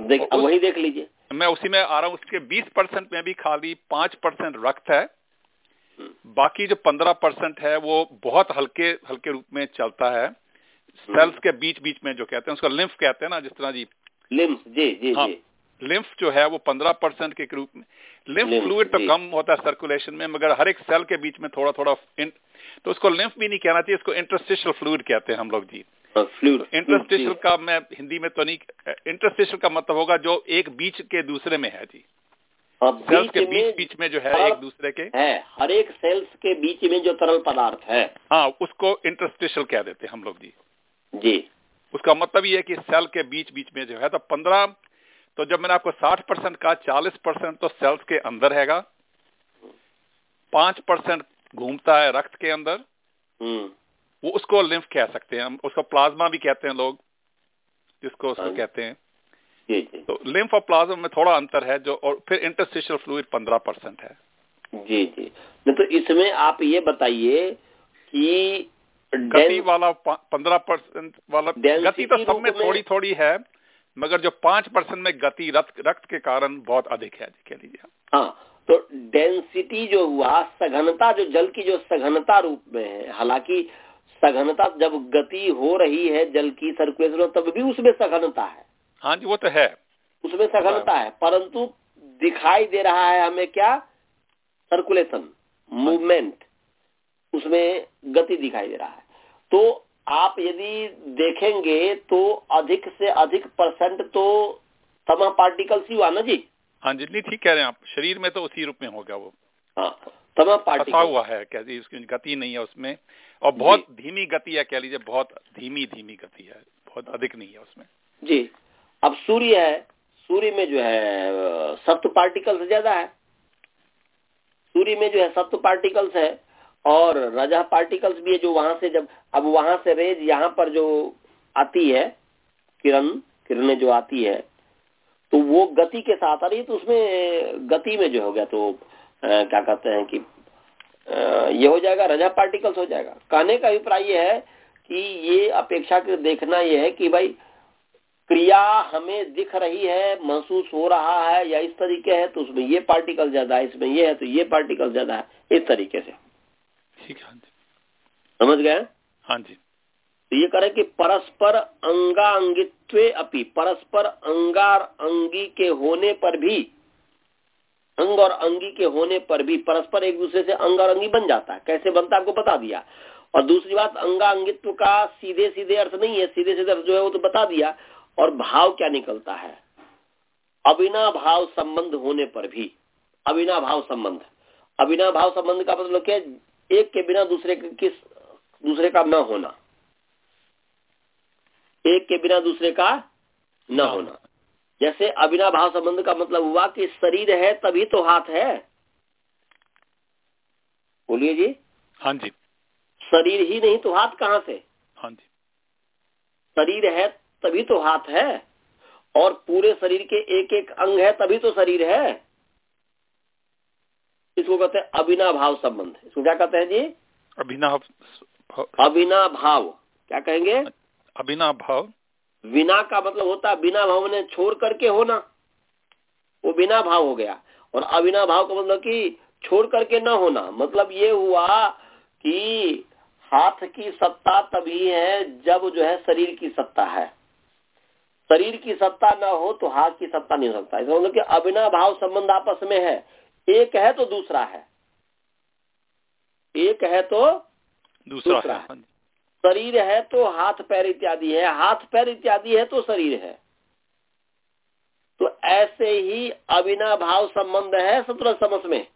देख अब उस- वही देख लीजिए। मैं उसी में आ रहा हूँ उसके बीस परसेंट में भी खाली पाँच परसेंट रक्त है। हम्म, बाकी जो पंद्रह परसेंट है वो बहुत हल्के हल्के रूप में चलता है। सेल्स के बीच बीच में जो कहते हैं उसको लिम्फ कहते हैं ना जिस तरह जी। लिम्फ जी जी हाँ, जी लिम्फ जो है वो पंद्रह परसेंट के रूप में। लिम्फ फ्लूड तो कम होता है सर्कुलेशन में मगर हर एक सेल के बीच में थोड़ा थोड़ा इन, तो उसको लिम्फ भी नहीं कहना चाहिए इसको इंटरस्टिशियल फ्लूइड कहते हैं हम लोग जी। फ्लूइड इंटरस्टिशियल का मैं हिंदी में तो नहीं इंटरस्टिशियल का मतलब होगा जो एक बीच के दूसरे में है जी। सेल्स के बीच बीच में जो है एक दूसरे के। है हर एक सेल्स के बीच में जो तरल पदार्थ है। हाँ उसको इंटरस्टिशियल कह देते हैं हम लोग जी। जी। उसका मतलब ये है कि सेल के बीच बीच में जो है तो पंद्रह तो जब मैंने आपको साठ परसेंट कहा चालीस परसेंट तो सेल्स के अंदर हैगा। पाँच परसेंट घूमता है रक्त के अंदर। हम्म। वो उसको लिम्फ कह सकते हैं। हम उसको प्लाज्मा भी कहते हैं लोग जिसको उसको हाँ। कहते हैं। जी जी। तो लिम्फ और प्लाज्मा में थोड़ा अंतर है जो और फिर इंटरस्टिशियल फ्लूड पंद्रह परसेंट है। जी जी। तो इसमें आप ये बताइए कि गति वाला पंद्रह परसेंट वाला गति तो सब में थोड़ी थोड़ी है मगर जो पाँच परसेंट में गति रक्त रक्त के कारण बहुत अधिक है कह लीजिए हाँ तो डेंसिटी जो हुआ सघनता जो जल की जो सघनता रूप में है हालाँकि सघनता जब गति हो रही है जल की सर्कुलेशन तब भी उसमें सघनता है। हाँ जी वो तो है। उसमें सघनता है परंतु दिखाई दे रहा है हमें क्या? सर्कुलेशन मूवमेंट उसमें गति दिखाई दे रहा है। तो आप यदि देखेंगे तो अधिक से अधिक परसेंट तो तमाम पार्टिकल्स ही हुआ ना जी? हाँ जी नहीं ठीक कह रहे हैं आप। शरीर में तो उसी रूप में होगा वो। हाँ तमा पार्टिकल हुआ है कह लीजिए उसकी गति नहीं है उसमें। और बहुत धीमी गति है कह लीजिए बहुत धीमी धीमी गति है बहुत अधिक नहीं है उसमें। जी। अब सूर्य है सूर्य में जो है सत्व पार्टिकल्स ज़्यादा है। सूर्य में जो है सत्व पार्टिकल्स है और रजा पार्टिकल्स भी है जो वहाँ से जब अब वहाँ से रेज यहाँ पर जो आती है किरण किरणें जो आती है तो वो गति के साथ आ रही है तो उसमें गति में जो हो गया तो आ, क्या कहते हैं कि आ, ये हो जाएगा रजा पार्टिकल्स हो जाएगा। कहने का अभिप्राय ये है कि ये अपेक्षा के देखना ये है कि भाई क्रिया हमें दिख रही है महसूस हो रहा है या इस तरीके है तो उसमें ये पार्टिकल ज़्यादा है इसमें ये है तो ये पार्टिकल ज़्यादा है इस तरीके से। ठीक है हाँ समझ गए? हाँ जी। तो ये करें कि परस्पर अंगांगित्व अपनी परस्पर अंगार अंगी के होने पर भी अंग और अंगी के होने पर भी परस्पर एक दूसरे से अंग और अंगी बन जाता है। कैसे? बनता है आपको बता दिया। और दूसरी बात अंगांगित्व का सीधे सीधे अर्थ नहीं है। सीधे सीधे अर्थ जो है वो तो बता दिया। और भाव क्या निकलता है? अविना भाव संबंध होने पर भी। अविना भाव संबंध। अबिना भाव संबंध का मतलब क्या एक के बिना दूसरे किस दूसरे का न होना। एक के बिना दूसरे का न होना। जैसे अबिना भाव संबंध का मतलब हुआ कि शरीर है तभी तो हाथ है। बोलिए जी। हाँ जी। शरीर ही नहीं तो हाथ कहाँ से? हाँ जी। शरीर है तभी तो हाथ है। और पूरे शरीर के एक एक अंग है तभी तो शरीर है। इसको कहते हैं अबिना भाव संबंध इसको क्या कहते हैं जी? अभिना अभिना भाव क्या कहेंगे? अभिनव भाव बिना का मतलब होता है बिना भाव ने छोड़ करके होना वो बिना भाव हो गया। और अबिना भाव का मतलब कि छोड़ करके न होना मतलब ये हुआ कि हाथ की सत्ता तभी है जब जो है शरीर की सत्ता है। शरीर की सत्ता न हो तो हाथ की सत्ता नहीं हो सकता। इसका मतलब कि अबिना भाव संबंध आपस में है। एक है तो दूसरा है। एक है तो दूसरा, दूसरा है है। हाँ। शरीर है तो हाथ पैर इत्यादि है। हाथ पैर इत्यादि है तो शरीर है। तो ऐसे ही अविना भाव संबंध है सत्र तमस में।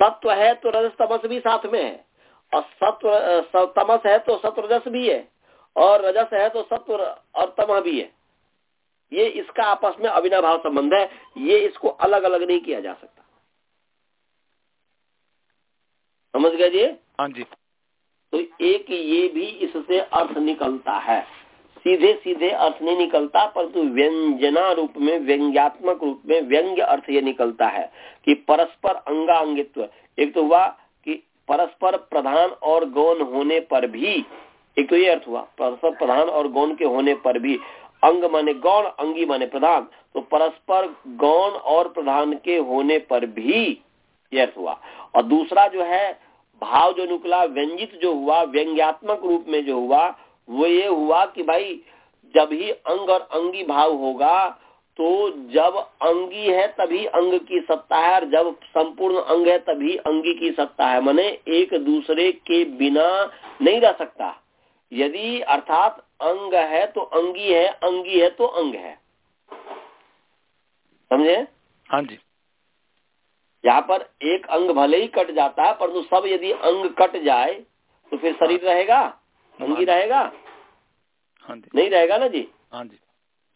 सत्व है तो रजस तमस भी साथ में है। और सत्व तमस है तो सत्वरजस भी है। और रजस है तो सत्व और तमह भी है। ये इसका आपस में अबिना भाव संबंध है। ये इसको अलग अलग नहीं किया जा सकता। समझ गए जी? हाँ जी। तो एक ये भी इससे अर्थ निकलता है। सीधे सीधे अर्थ नहीं निकलता परंतु व्यंजना रूप में व्यंग्यात्मक रूप में व्यंग्य अर्थ ये निकलता है कि परस्पर अंगांगित्व। एक तो हुआ कि परस्पर प्रधान और गौण होने पर भी एक तो ये अर्थ हुआ परस्पर प्रधान और गौण के होने पर भी अंग माने गौण अंगी माने प्रधान। तो परस्पर गौण और प्रधान के होने पर भी ये अर्थ हुआ। और दूसरा जो है, भाव जो निकला, व्यंजित जो हुआ, व्यंग्यात्मक रूप में जो हुआ, वो ये हुआ कि भाई, जब ही अंग और अंगी भाव होगा तो जब अंगी है तभी अंग की सत्ता है, और जब संपूर्ण अंग है तभी अंगी की सत्ता है। माने एक दूसरे के बिना नहीं रह सकता। यदि अर्थात अंग है तो अंगी है अंगी है तो अंग है। समझे? हाँ जी। यहाँ पर एक अंग भले ही कट जाता है परंतु सब यदि अंग कट जाए तो फिर शरीर रहेगा? अंगी रहेगा? हाँ नहीं रहेगा ना जी? हाँ जी।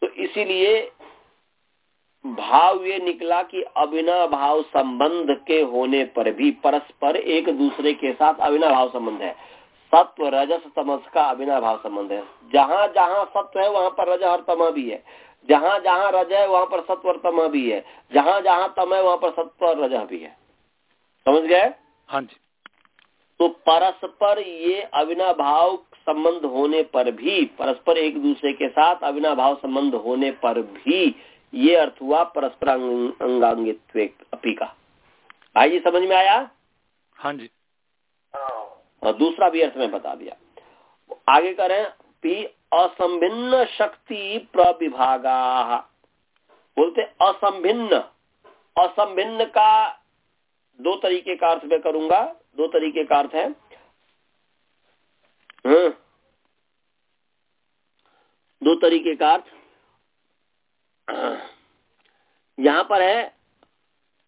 तो इसीलिए भाव ये निकला कि अबिना भाव संबंध के होने पर भी परस्पर एक दूसरे के साथ अबिना भाव संबंध है। सत्व रजस तमस का अबिना भाव संबंध है। जहाँ जहाँ सत्व है वहाँ पर रज और तमा भी है। जहाँ जहाँ रज है वहाँ पर सत्व और तमा भी है। जहाँ जहाँ तम है वहाँ पर सत्व और रज भी है। समझ गए? हाँ जी। तो परस्पर ये अविना भाव संबंध होने पर भी परस्पर एक दूसरे के साथ अविना भाव संबंध होने पर भी ये अर्थ हुआ परस्पर अंग- अंगांगित्व अपी का। भाई जी समझ में आया? हाँ जी। और दूसरा भी अर्थ में बता दिया। आगे करें पी असंभिन्न शक्ति प्रविभागा। बोलते असंभिन्न। असंभिन्न का दो तरीके का अर्थ मैं करूँगा। दो तरीके का अर्थ है। हम्म। दो तरीके का अर्थ। यहाँ पर है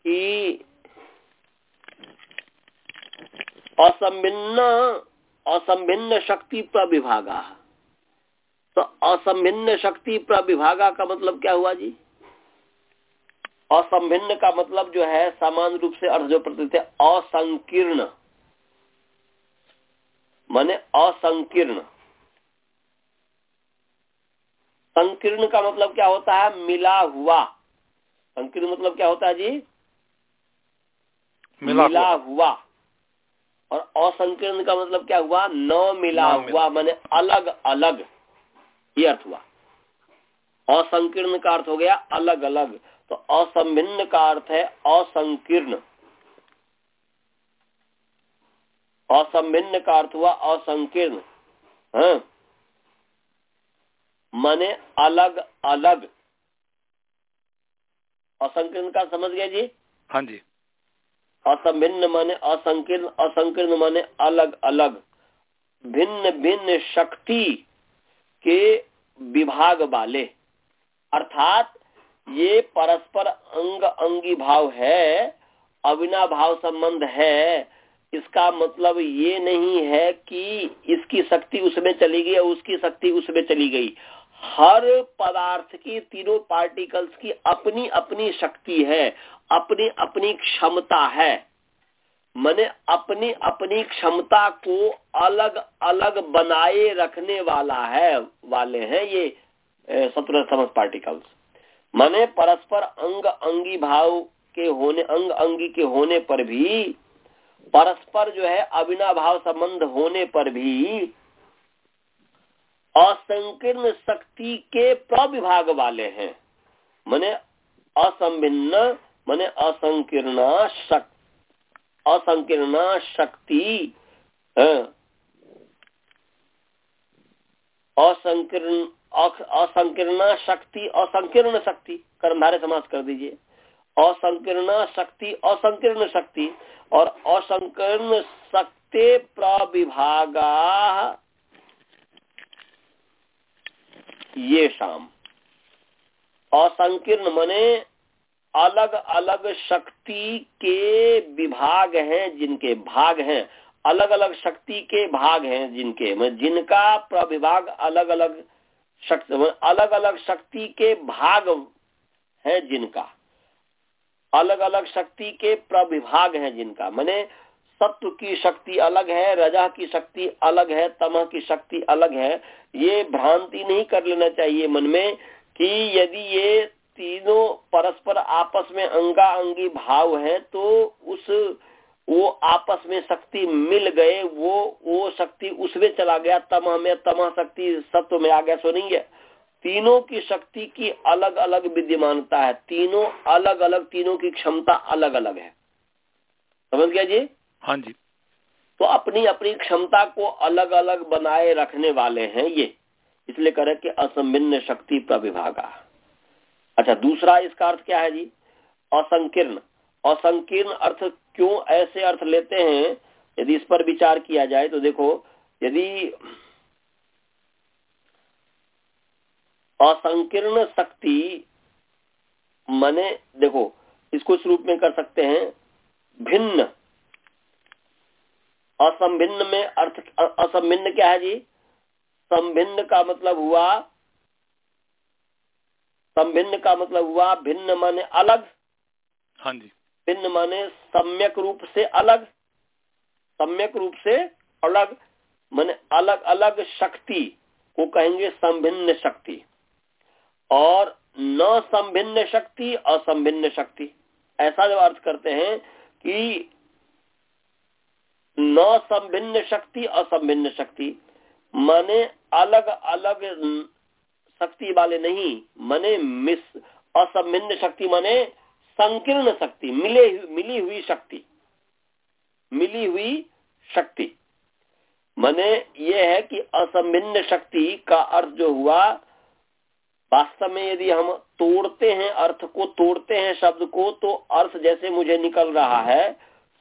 कि असंभिन्न असंभिन्न शक्ति प्रविभागा। तो असंभिन्न शक्ति प्रविभागा का मतलब क्या हुआ जी? असंभिन्न का मतलब जो है समान रूप से अर्थ जो प्रतीत है असंकीर्ण। माने असंकीर्ण। संकीर्ण का मतलब क्या होता है? मिला हुआ। संकीर्ण मतलब क्या होता है जी? मिला, मिला हुआ, हुआ। और असंकीर्ण का मतलब क्या हुआ? न मिला हुआ माने अलग अलग ये अर्थ हुआ। असंकीर्ण का अर्थ हो गया अलग अलग तो असंभिन्न का अर्थ है असंकीर्ण। असंभिन्न का अर्थ हुआ असंकीर्ण। हाँ? माने अलग अलग असंकीर्ण का समझ गया जी? हाँ जी। असंभिन्न माने असंकीर्ण असंकीर्ण माने अलग अलग भिन्न भिन्न शक्ति के विभाग वाले। अर्थात ये परस्पर अंग अंगी भाव है, अविना भाव संबंध है। इसका मतलब ये नहीं है कि इसकी शक्ति उसमें चली गई और उसकी शक्ति उसमें चली गई। हर पदार्थ की तीनों पार्टिकल्स की अपनी अपनी शक्ति है अपनी अपनी क्षमता है। मैंने अपनी अपनी क्षमता को अलग अलग बनाए रखने वाला है, वाले हैं ये समझ पार्टिकल्स माने परस्पर अंग, अंगी भाव के होने, अंग, अंगी के होने पर भी, परस्पर जो है अविना भाव संबंध होने पर भी, असंकीर्ण शक्ति के प्रविभाग वाले हैं। माने असंभिन्न, माने असंकीर्ण शक्ति असंकीर्ण शक्ति। असंकीर्ण असंकीर्ण शक्ति असंकीर्ण शक्ति। कर्मधारे समास कर दीजिए। असंकीर्ण शक्ति असंकीर्ण शक्ति और असंकीर्ण शक्ति प्रविभागा ये शाम। असंकीर्ण मने अलग अलग शक्ति के विभाग हैं, जिनके भाग हैं। अलग अलग शक्ति के भाग हैं जिनके। जिनका प्रविभाग अलग अलग शक्ति अलग अलग शक्ति के भाग हैं जिनका। अलग अलग शक्ति के प्रविभाग हैं जिनका। मैंने सत्व की शक्ति अलग है, रजा की शक्ति अलग है, तमह की शक्ति अलग है। ये भ्रांति नहीं कर लेना चाहिए मन में कि यदि ये तीनों परस्पर आपस में अंगा अंगी भाव है तो उस वो आपस में शक्ति मिल गए वो वो शक्ति उसमें चला गया तमा में तमा शक्ति सत्व में आ गया सो नहीं है तीनों की शक्ति की अलग अलग विद्यमानता है तीनों अलग अलग तीनों की क्षमता अलग अलग है। समझ गया जी? हाँ जी। तो अपनी अपनी क्षमता को अलग अलग बनाए रखने वाले हैं ये इसलिए करे कि असंभिन्न शक्ति प्रविभागा। अच्छा दूसरा इसका अर्थ क्या है जी? असंकीर्ण। असंकीर्ण अर्थ क्यों ऐसे अर्थ लेते हैं? यदि इस पर विचार किया जाए तो देखो, यदि असंकीर्ण शक्ति मने, देखो, इसको इस रूप में कर सकते हैं, भिन्न। असंभिन्न में अर्थ, असंभिन्न क्या है जी? संभिन्न का मतलब हुआ संभिन्न का मतलब हुआ भिन्न माने अलग हाँ जी। भिन्न माने सम्यक रूप से अलग सम्यक रूप से अलग माने अलग अलग शक्ति को कहेंगे संभिन्न शक्ति। और न संभिन्न शक्ति असंभिन्न शक्ति। ऐसा जब अर्थ करते हैं कि न संभिन्न शक्ति असंभिन्न शक्ति माने अलग अलग शक्ति वाले नहीं मने मिस असंभिन्न शक्ति माने संकीर्ण शक्ति मिले मिली हुई शक्ति। मिली हुई शक्ति। मने ये है कि असंभिन्न शक्ति का अर्थ जो हुआ वास्तव में यदि हम तोड़ते हैं अर्थ को तोड़ते हैं शब्द को तो अर्थ जैसे मुझे निकल रहा है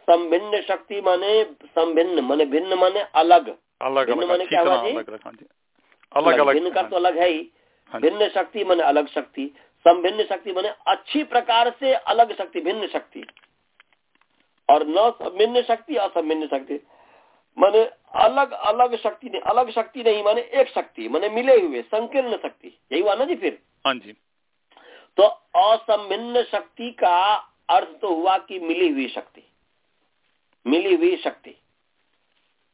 संभिन्न शक्ति माने संभिन्न माने भिन्न माने अलग। अलग भिन्न माने क्या हुआ जी? अलग अलग भिन्न का तो अलग है ही। भिन्न शक्ति माने अलग शक्ति संभिन्न शक्ति माने अच्छी प्रकार से अलग शक्ति भिन्न शक्ति। और न संभिन्न शक्ति असंभिन्न शक्ति। माने अलग अलग शक्ति नहीं अलग शक्ति नहीं माने एक शक्ति माने मिले हुए संकीर्ण शक्ति। यही हुआ ना जी फिर? हाँ जी। तो असंभिन्न शक्ति का अर्थ तो हुआ कि मिली हुई शक्ति। मिली हुई शक्ति।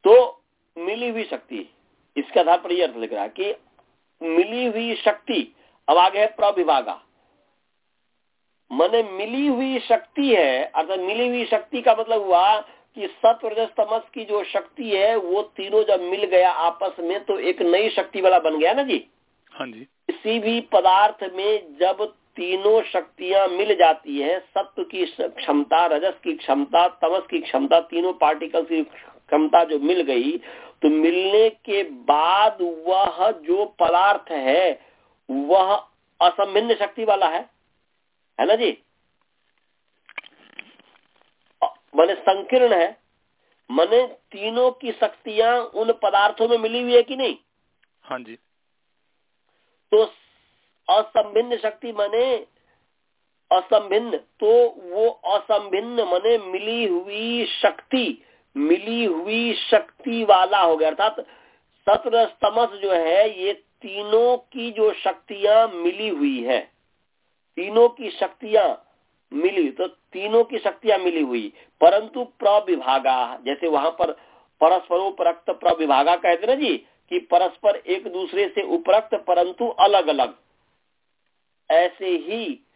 तो मिली हुई शक्ति इसके आधार पर यह अर्थ लिख रहा है कि मिली हुई शक्ति। अब आगे है प्रविभागा। मैंने मिली हुई शक्ति है अर्थात मिली हुई शक्ति का मतलब हुआ कि सत्व तमस की जो शक्ति है वो तीनों जब मिल गया आपस में तो एक नई शक्ति वाला बन गया ना जी? हाँ जी। किसी भी पदार्थ में जब तीनों शक्तियाँ मिल जाती है सत्व की क्षमता रजस की क्षमता तमस की क्षमता तीनों पार्टिकल्स की क्षमता जो मिल गई तो मिलने के बाद वह जो पदार्थ है वह असंभिन्न शक्ति वाला है। है ना जी? मैंने संकीर्ण है। मैंने तीनों की शक्तियाँ उन पदार्थों में मिली हुई है कि नहीं? हाँ जी। तो असंभिन्न शक्ति माने असंभिन्न तो वो असंभिन्न माने मिली हुई शक्ति मिली हुई शक्ति वाला हो गया, अर्थात सत्र तमस जो है, ये तीनों की जो शक्तियाँ मिली हुई है। तीनों की शक्तियाँ मिली तो तीनों की शक्तियाँ मिली हुई। परंतु प्रविभागा, जैसे वहाँ पर परस्परोपरक्त प्रविभागा कहते ना जी, कि परस्पर एक दूसरे से उपरक्त, परंतु अलग अलग ऐसे ही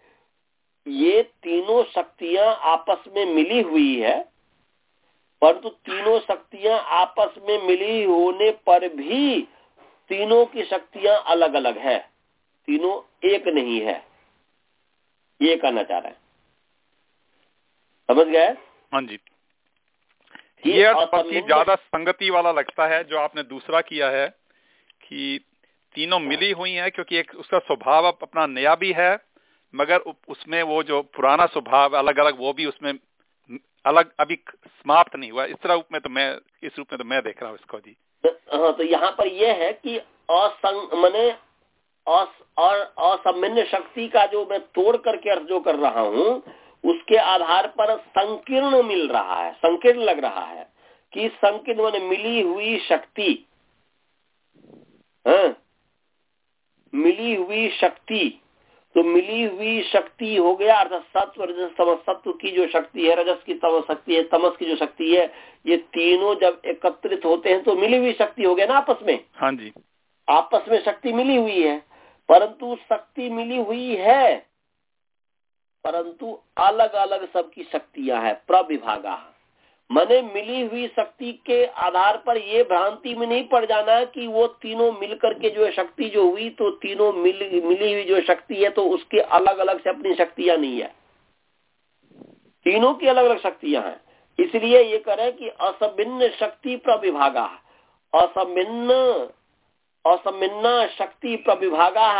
ये तीनों शक्तियाँ आपस में मिली हुई है परंतु तीनों शक्तियाँ आपस में मिली होने पर भी तीनों की शक्तियाँ अलग अलग है। तीनों एक नहीं है। ये कहना चाह रहे हैं। समझ गए? हाँ जी। ये अर्थ ज़्यादा संगति वाला लगता है जो आपने दूसरा किया है कि तीनों मिली हुई है क्योंकि एक उसका स्वभाव अपना नया भी है मगर उसमें वो जो पुराना स्वभाव अलग अलग वो भी उसमें अलग अभी समाप्त नहीं हुआ। इस तरह रूप में तो मैं इस रूप में तो मैं देख रहा हूँ इसको जी। हाँ तो यहाँ पर यह है कि असंग मैंने असामान्य शक्ति का जो मैं तोड़ करके अर्थ जो कर रहा हूँ उसके आधार पर संकीर्ण मिल रहा है संकीर्ण लग रहा है कि संकीर्ण मैंने मिली हुई शक्ति। हाँ, मिली हुई शक्ति। तो मिली हुई शक्ति हो गया अर्थात सत्व रजस तमस। सत्व की जो शक्ति है रजस की तमस शक्ति है तमस की जो शक्ति है ये तीनों जब एकत्रित होते हैं तो मिली हुई शक्ति हो गया ना आपस में? हाँ जी। आपस में शक्ति मिली हुई है परंतु शक्ति मिली हुई है परंतु अलग अलग सबकी शक्तियाँ हैं प्रविभागा। मने मिली हुई शक्ति के आधार पर ये भ्रांति में नहीं पड़ जाना कि वो तीनों मिलकर के जो शक्ति जो हुई तो तीनों मिल, मिली हुई जो शक्ति है तो उसके अलग अलग से अपनी शक्तियाँ नहीं है। तीनों की अलग अलग शक्तियाँ हैं। इसलिए ये करें कि असमिन्न शक्ति प्रविभागा, असमिन्न असमिन्न शक्ति प्रविभागा,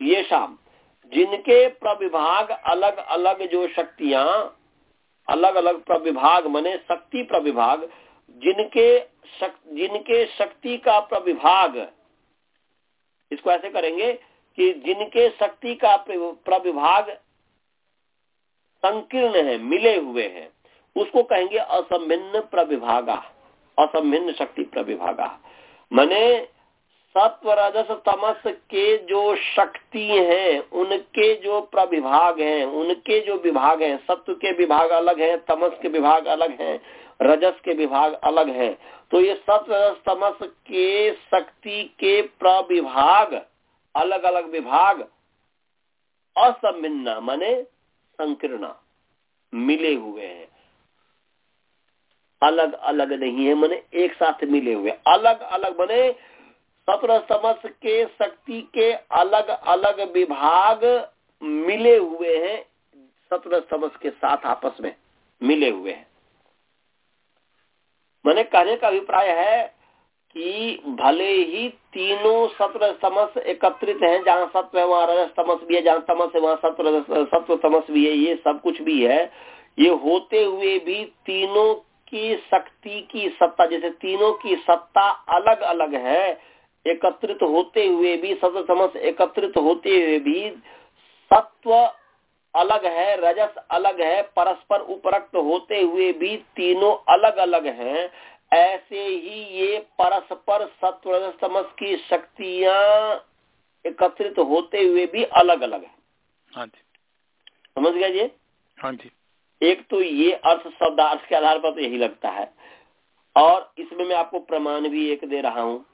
ये शाम, जिनके प्रविभाग अलग अलग जो शक्तियाँ अलग अलग प्रविभाग मने शक्ति प्रविभाग जिनके शक, जिनके शक्ति का प्रविभाग इसको ऐसे करेंगे कि जिनके शक्ति का प्रविभाग संकीर्ण है मिले हुए हैं उसको कहेंगे असमिन्न प्रविभागा असमिन्न शक्ति प्रविभागा। मने सत्व रजस तमस के जो शक्ति हैं, उनके जो प्रविभाग हैं, उनके जो विभाग हैं, सत्व के विभाग अलग हैं, तमस के विभाग अलग हैं, रजस के विभाग अलग हैं। तो ये सत्व रजस तमस के शक्ति के प्रविभाग अलग अलग विभाग, असमिन्ना, माने संकीर्ण, मिले हुए हैं। अलग अलग नहीं है, मैंने एक साथ मिले हुए। अलग अलग बने सत्र समस के शक्ति के अलग अलग विभाग मिले हुए हैं सत्र समस के साथ आपस में मिले हुए हैं। मैंने कहने का अभिप्राय है कि भले ही तीनों सत्र समस एकत्रित हैं, जहाँ सत्व है, वहाँ रजस तमस भी है, जहाँ तमस है, वहाँ सत्र सत्व तमस भी है, ये सब कुछ भी है। ये होते हुए भी तीनों की शक्ति की सत्ता, जैसे तीनों की सत्ता अलग अलग है एकत्रित होते हुए भी सत्व समस एकत्रित होते हुए भी सत्व अलग है रजस अलग है परस्पर उपरक्त होते हुए भी तीनों अलग अलग हैं। ऐसे ही ये परस्पर सत्व रजस तमस की शक्तियाँ एकत्रित होते हुए भी अलग अलग है। हाँ जी। समझ गए जी? हाँ जी। एक तो ये अर्थ शब्दार्थ के आधार पर तो यही लगता है। और इसमें मैं आपको प्रमाण भी एक दे रहा हूँ।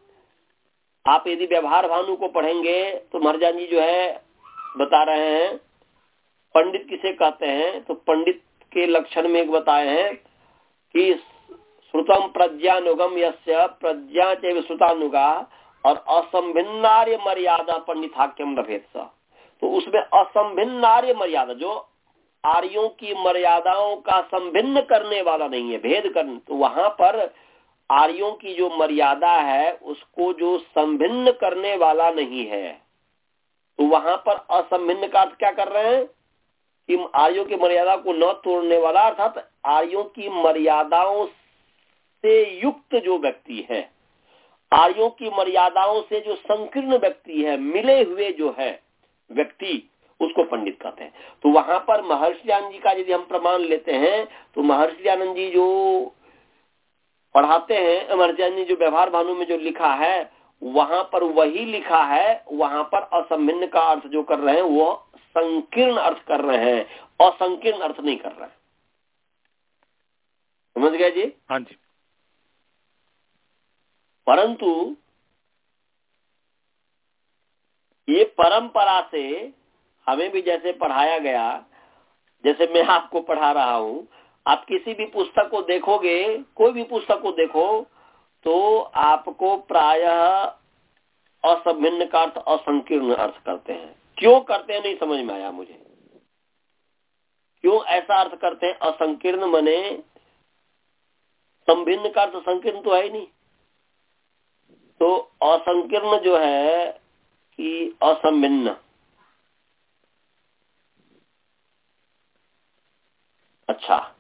आप यदि व्यवहार भानु को पढ़ेंगे तो महरजान जी जो है, बता रहे हैं, पंडित किसे कहते हैं तो पंडित के लक्षण में एक बताए हैं कि श्रुतम प्रज्ञानुगम यस्य, प्रज्ञा चेव श्रुतानुगा, और असंभिन्नार्य मर्यादा पंडिताख्यम लभेद तो उसमें असंभिन्नार्य मर्यादा, जो आर्यों की मर्यादाओं का संभिन्न करने वाला नहीं है, भेद कर तो वहाँ पर आर्यों की जो मर्यादा है, उसको जो संभिन्न करने वाला नहीं है। तो वहाँ पर असंभिन्न का अर्थ क्या कर रहे हैं? कि आर्यों की मर्यादा को न तोड़ने वाला, अर्थात आर्यों की मर्यादाओं से युक्त जो व्यक्ति है, आर्यों की मर्यादाओं से जो संकीर्ण व्यक्ति है, मिले हुए जो है व्यक्ति, उसको पंडित कहते हैं। तो वहाँ पर महर्षि जी का यदि हम प्रमाण लेते हैं तो महर्षि जी जो पढ़ाते हैं आनंद जी जो व्यवहार भानु में जो लिखा है वहाँ पर वही लिखा है वहाँ पर असंभिन्न का अर्थ जो कर रहे हैं वो संकीर्ण अर्थ कर रहे हैं असंकीर्ण अर्थ नहीं कर रहे हैं। समझ गए जी? हाँ जी। परंतु ये परंपरा से हमें भी जैसे पढ़ाया गया जैसे मैं आपको पढ़ा रहा हूँ आप किसी भी पुस्तक को देखोगे, कोई भी पुस्तक को देखो तो आपको प्रायः असंभिन्न का अर्थ, असंकीर्ण अर्थ करते हैं। क्यों करते हैं, नहीं समझ में आया मुझे। क्यों ऐसा अर्थ करते हैं, असंकीर्ण मने, संभिन्न का अर्थ संकीर्ण तो है ही नहीं। तो असंकीर्ण जो है कि असंभिन्न अच्छा।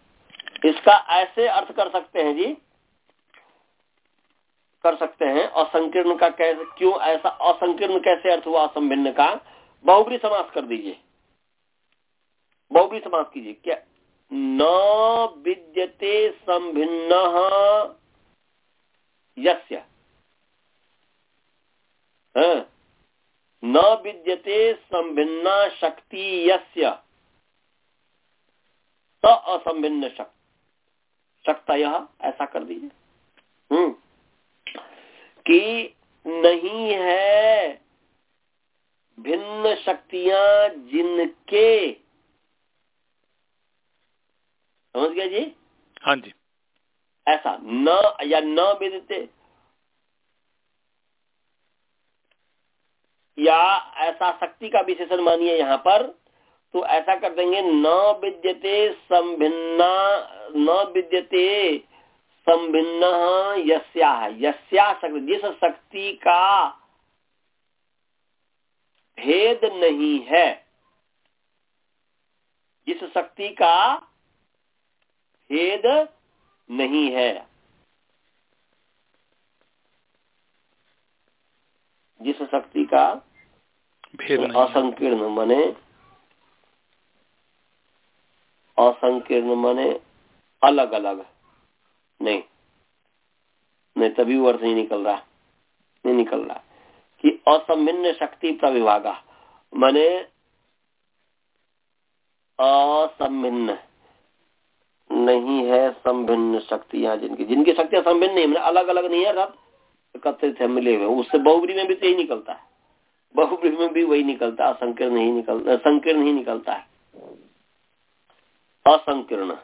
इसका ऐसे अर्थ कर सकते हैं जी, कर सकते हैं, असंकीर्ण का कैसे क्यों ऐसा असंकीर्ण कैसे अर्थ हुआ असंभिन्न का? बहुबरी समास कर दीजिए। बहुबरी समास कीजिए। क्या? न विद्यते संभिन्न यस्य। न विद्यते संभिन्ना शक्ति यस्य। असंभिन्न शक्ति। शक्ता यह ऐसा कर दीजिए। हम्म। कि नहीं है भिन्न शक्तियाँ जिनके समझ गया जी? हाँ जी। ऐसा न या न विदते या ऐसा शक्ति का विशेषण मानिए यहाँ पर। तो ऐसा कर देंगे न विद्यते संभिन्ना न विद्यते संभिन्न यस्या। यस्या शक्ति जिस शक्ति का भेद नहीं है जिस शक्ति का भेद नहीं है जिस शक्ति का भेद असंकीर्ण मने असंकीर्ण मने अलग अलग नहीं नहीं, तभी वो अर्थ नहीं निकल रहा, नहीं निकल रहा। कि असंभिन्न शक्ति प्रविभागा, मने असंभिन्न नहीं है संभिन्न शक्तियाँ जिनकी जिनकी शक्तियाँ संभिन्न नहीं मतलब अलग अलग नहीं है अर्थात एकत्रित है, मिले हुए उससे बहुबरी में भी तो यही निकलता है। बहुबरी में भी वही निकलता है, असंकीर्ण नहीं निकलता संकीर्ण ही निकलता है। असंकीर्ण।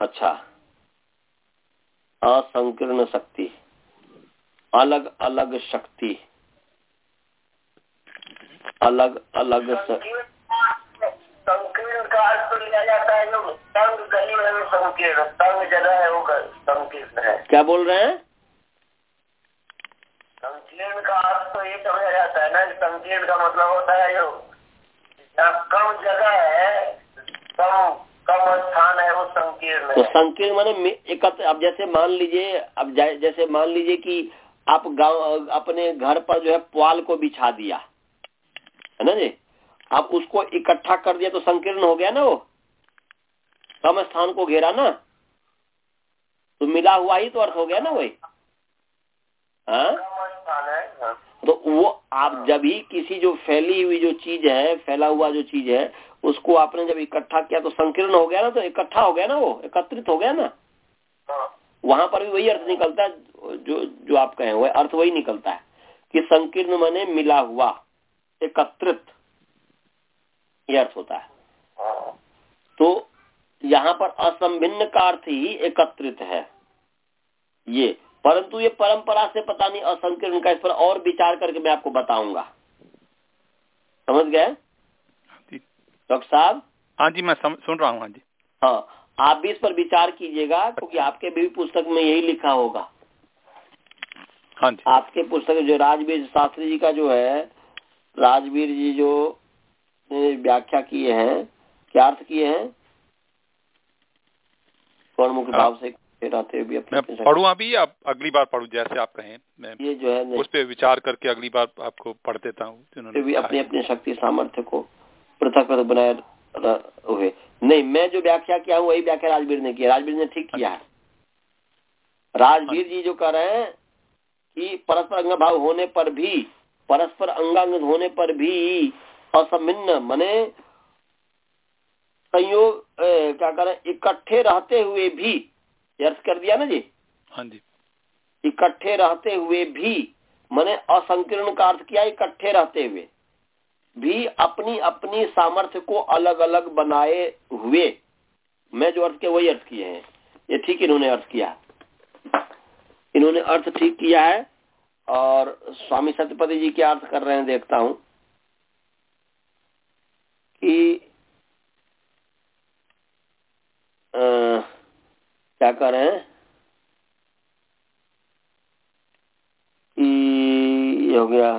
अच्छा। असंकीर्ण शक्ति। अलग अलग शक्ति। अलग अलग. संकीर्ण का अर्थ तो लिया जाता है जो तंग गली में संकीर्ण तंग जगह है वो संकीर्ण है। क्या बोल रहे हैं? संकीर्ण का अर्थ तो ये समझा जाता है ना संकीर्ण का मतलब होता है जो कम जगह है कम कम स्थान है वो संकीर्ण तो संकीर्ण माने एकत्र अब जैसे मान लीजिए अब जैसे मान लीजिए कि आप गाँव अपने घर पर जो है पुआल को बिछा दिया। है ना जी? आप उसको इकट्ठा कर दिया तो संकीर्ण हो गया ना वो? कम स्थान को घेरा ना? तो मिला हुआ ही तो अर्थ हो गया ना वही। हाँ हाँ। तो वो आप जब ही किसी जो फैली हुई जो चीज़ है फैला हुआ जो चीज़ है उसको आपने जब इकट्ठा किया तो संकीर्ण हो गया ना तो इकट्ठा हो गया ना वो एकत्रित हो गया ना? हाँ। वहाँ पर भी वही अर्थ निकलता है जो जो आप कहे हुए अर्थ वही निकलता है कि संकीर्ण मने मिला हुआ एकत्रित ये अर्थ होता है। हाँ। तो यहाँ पर असंभिन्न का अर्थ ही एकत्रित है ये। परंतु ये परंपरा से पता नहीं असंकीर्ण का इस पर और विचार करके मैं आपको बताऊँगा। समझ गए? डॉक्टर साहब? हाँ जी मैं सम, सुन रहा हूँ हाँ जी। हाँ आप भी इस पर विचार कीजिएगा क्योंकि आपके भी पुस्तक में यही लिखा होगा। हाँ जी। आपके पुस्तक जो राजवीर शास्त्री जी का जो है राजवीर जी जो व्याख्या किए हैं क्या अर्थ किए हैं? मुख्य हाँ। भाव से रहते हुए मैं पढ़ू अभी आप अगली बार पढ़ू जैसे आप कहें मैं ये जो है उस पर विचार करके अगली बार आपको पढ़ देता हूँ अपनी अपनी शक्ति सामर्थ्य को पृथक पृथक बनाए हुए। नहीं मैं जो व्याख्या किया हूँ वही व्याख्या राजवीर ने किया। राजवीर ने ठीक किया है। राजवीर जी जो कह रहे हैं कि परस्पर अंग भाव होने पर भी परस्पर अंगांग होने पर भी असमिन्न मने संयोग क्या करें इकट्ठे रहते हुए भी अर्थ कर दिया ना जी? हाँ जी। इकट्ठे रहते हुए भी मैंने असंकीर्ण का अर्थ किया इकट्ठे रहते हुए। भी अपनी अपनी सामर्थ्य को अलग अलग बनाए हुए। मैं जो अर्थ किया वही अर्थ किए हैं। ये ठीक इन्होंने अर्थ किया। इन्होंने अर्थ ठीक किया है और स्वामी सत्यपति जी क्या अर्थ कर रहे हैं देखता हूँ कि अ, क्या कर रहे हैं? कि हो गया।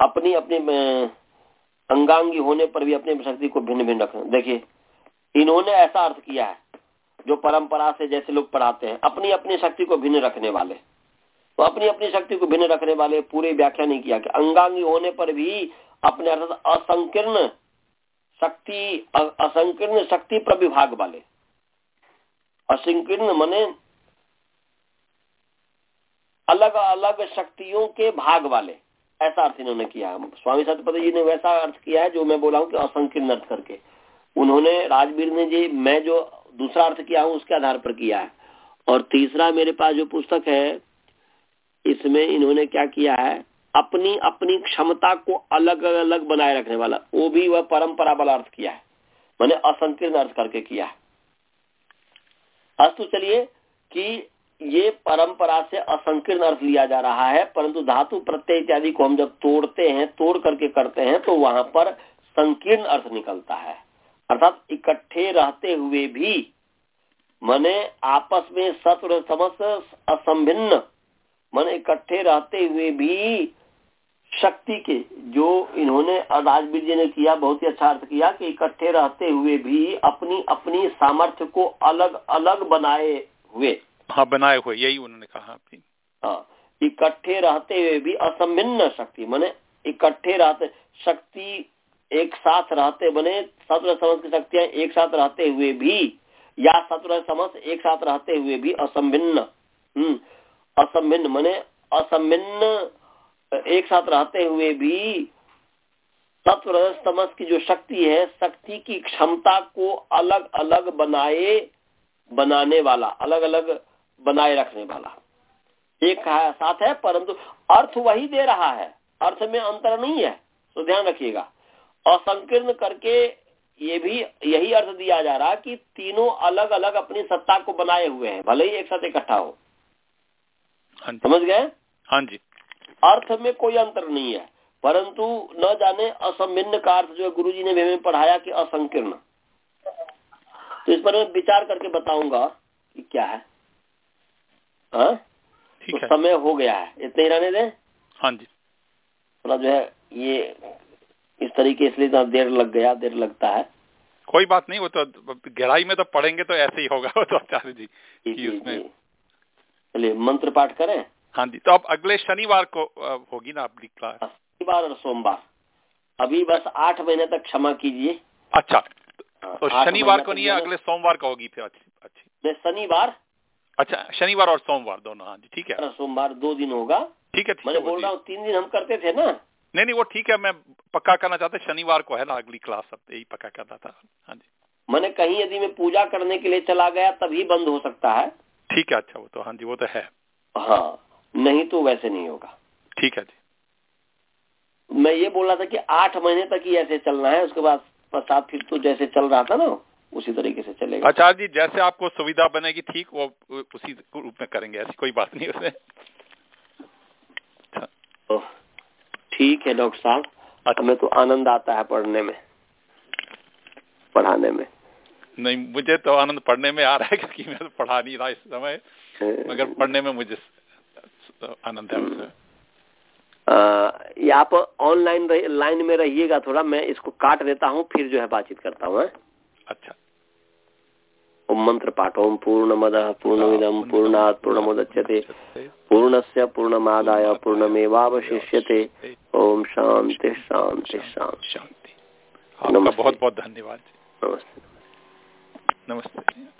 अपनी अपनी अंगांगी होने पर भी अपनी शक्ति को भिन्न भिन्न रखना। देखिए, इन्होंने ऐसा अर्थ किया है, जो परंपरा से जैसे लोग पढ़ाते हैं अपनी अपनी शक्ति को भिन्न रखने वाले। तो अपनी अपनी शक्ति को भिन्न रखने वाले पूरे व्याख्या नहीं किया कि अंगांगी होने पर भी अपने अर्थात असंकीर्ण शक्ति असंकीर्ण शक्ति पर प्रविभाग वाले। असंकीर्ण मने अलग अलग शक्तियों के भाग वाले। ऐसा अर्थ इन्होंने किया। स्वामी सत्यपति जी ने वैसा अर्थ किया है जो मैं बोला हूँ कि असंकीर्ण अर्थ करके। उन्होंने राजवीर ने जी, मैं जो दूसरा अर्थ किया हूँ, उसके आधार पर किया है। और तीसरा मेरे पास जो पुस्तक है, इसमें इन्होंने क्या किया है? अपनी अपनी क्षमता को अलग अलग बनाए रखने वाला, वो भी वह परंपरा वाला अर्थ किया है। मैंने असंकीर्ण अर्थ करके किया है। अस्तु चलिए कि ये परंपरा से असंकीर्ण अर्थ लिया जा रहा है, परंतु धातु प्रत्यय इत्यादि को हम जब तोड़ते हैं, तोड़ करके करते हैं तो वहाँ पर संकीर्ण अर्थ निकलता है। अर्थात इकट्ठे रहते हुए भी मने आपस में सत्र समस्त असंभिन्न, मन इकट्ठे रहते हुए भी शक्ति के, जो इन्होंने राजवीर जी ने किया, बहुत ही अच्छा अर्थ किया कि इकट्ठे रहते हुए भी अपनी अपनी सामर्थ्य को अलग अलग बनाए हुए हाँ बनाए हुए यही उन्होंने कहा हाँ इकट्ठे रहते हुए भी असंभिन्न शक्ति, माने इकट्ठे रहते, शक्ति एक साथ रहते बने, सत्र समझ की शक्तियाँ एक साथ रहते हुए भी, या सत्र समझ एक साथ रहते हुए भी असंभिन्न हम्म असंभिन्न माने असंभिन्न एक साथ रहते हुए भी सत्व तमस की जो शक्ति है, शक्ति की क्षमता को अलग अलग बनाए, बनाने वाला अलग अलग बनाए रखने वाला। एक है साथ है परंतु अर्थ वही दे रहा है। अर्थ में अंतर नहीं है तो ध्यान रखिएगा। असंकीर्ण करके ये भी यही अर्थ दिया जा रहा कि तीनों अलग अलग अपनी सत्ता को बनाए हुए हैं भले ही एक साथ इकट्ठा हो। हाँ समझ गए? हाँ जी। अर्थ में कोई अंतर नहीं है परंतु न जाने असंभिन्न का अर्थ जो है गुरु जी ने भी हमें पढ़ाया कि असंकीर्ण। तो इस पर मैं विचार करके बताऊँगा कि क्या है। हाँ? ठीक तो है। समय हो गया है। इतने ही रहने दें? हाँ जी। थोड़ा जो है ये इस तरीके इसलिए तो देर लग गया देर लगता है। कोई बात नहीं वो तो गहराई में तो पढ़ेंगे तो ऐसे ही होगा वो तो आचार्य जी उसमें। चलिए मंत्र पाठ करें? हाँ जी तो अब अगले शनिवार को होगी ना आपकी क्लास? शनिवार और सोमवार। अभी बस आठ महीने तक क्षमा कीजिए। अच्छा हाँ, तो शनिवार को नहीं है अगले सोमवार को होगी फिर अच्छी अच्छी। शनिवार अच्छा शनिवार और सोमवार दोनों हाँ जी ठीक है। सोमवार दो दिन होगा। ठीक है ठीक मैंने बोल रहा हूँ तीन दिन हम करते थे ना? नहीं नहीं वो ठीक है मैं पक्का करना चाहता शनिवार को है ना अगली क्लास अब यही पक्का करना था। हाँ जी। मैंने कहीं यदि मैं पूजा करने के लिए चला गया तभी बंद हो सकता है। ठीक है अच्छा वो तो हाँ जी वो तो है। हाँ नहीं तो वैसे नहीं होगा। ठीक है जी। मैं ये बोल रहा था कि आठ महीने तक ही ऐसे चलना है उसके बाद पश्चात फिर तो जैसे चल रहा था ना। उसी तरीके से चलेगा। आचार्य जी जैसे आपको सुविधा बनेगी ठीक वो उसी रूप में करेंगे ऐसी कोई बात नहीं उसमें। अच्छा तो ठीक है डॉक्टर साहब अच्छा। हमें तो आनंद आता है पढ़ने में पढ़ाने में। नहीं मुझे तो आनंद पढ़ने में आ रहा है क्योंकि मैं तो पढ़ा नहीं रहा इस समय मगर पढ़ने में मुझे आनंद है उसमें। आ, आप ऑनलाइन लाइन में रहिएगा थोड़ा मैं इसको काट देता हूँ फिर जो है बातचीत करता हूँ हैं? अच्छा। ओम मंत्र पाठ ओम पूर्णमद पूर्णमिदम पूर्णात् पूर्णमुदच्यते पूर्णस्य पूर्णमादाय पूर्णमेवावशिष्यते। ओम शांति शांति शांति शांति बहुत बहुत धन्यवाद नमस्ते। नमस्ते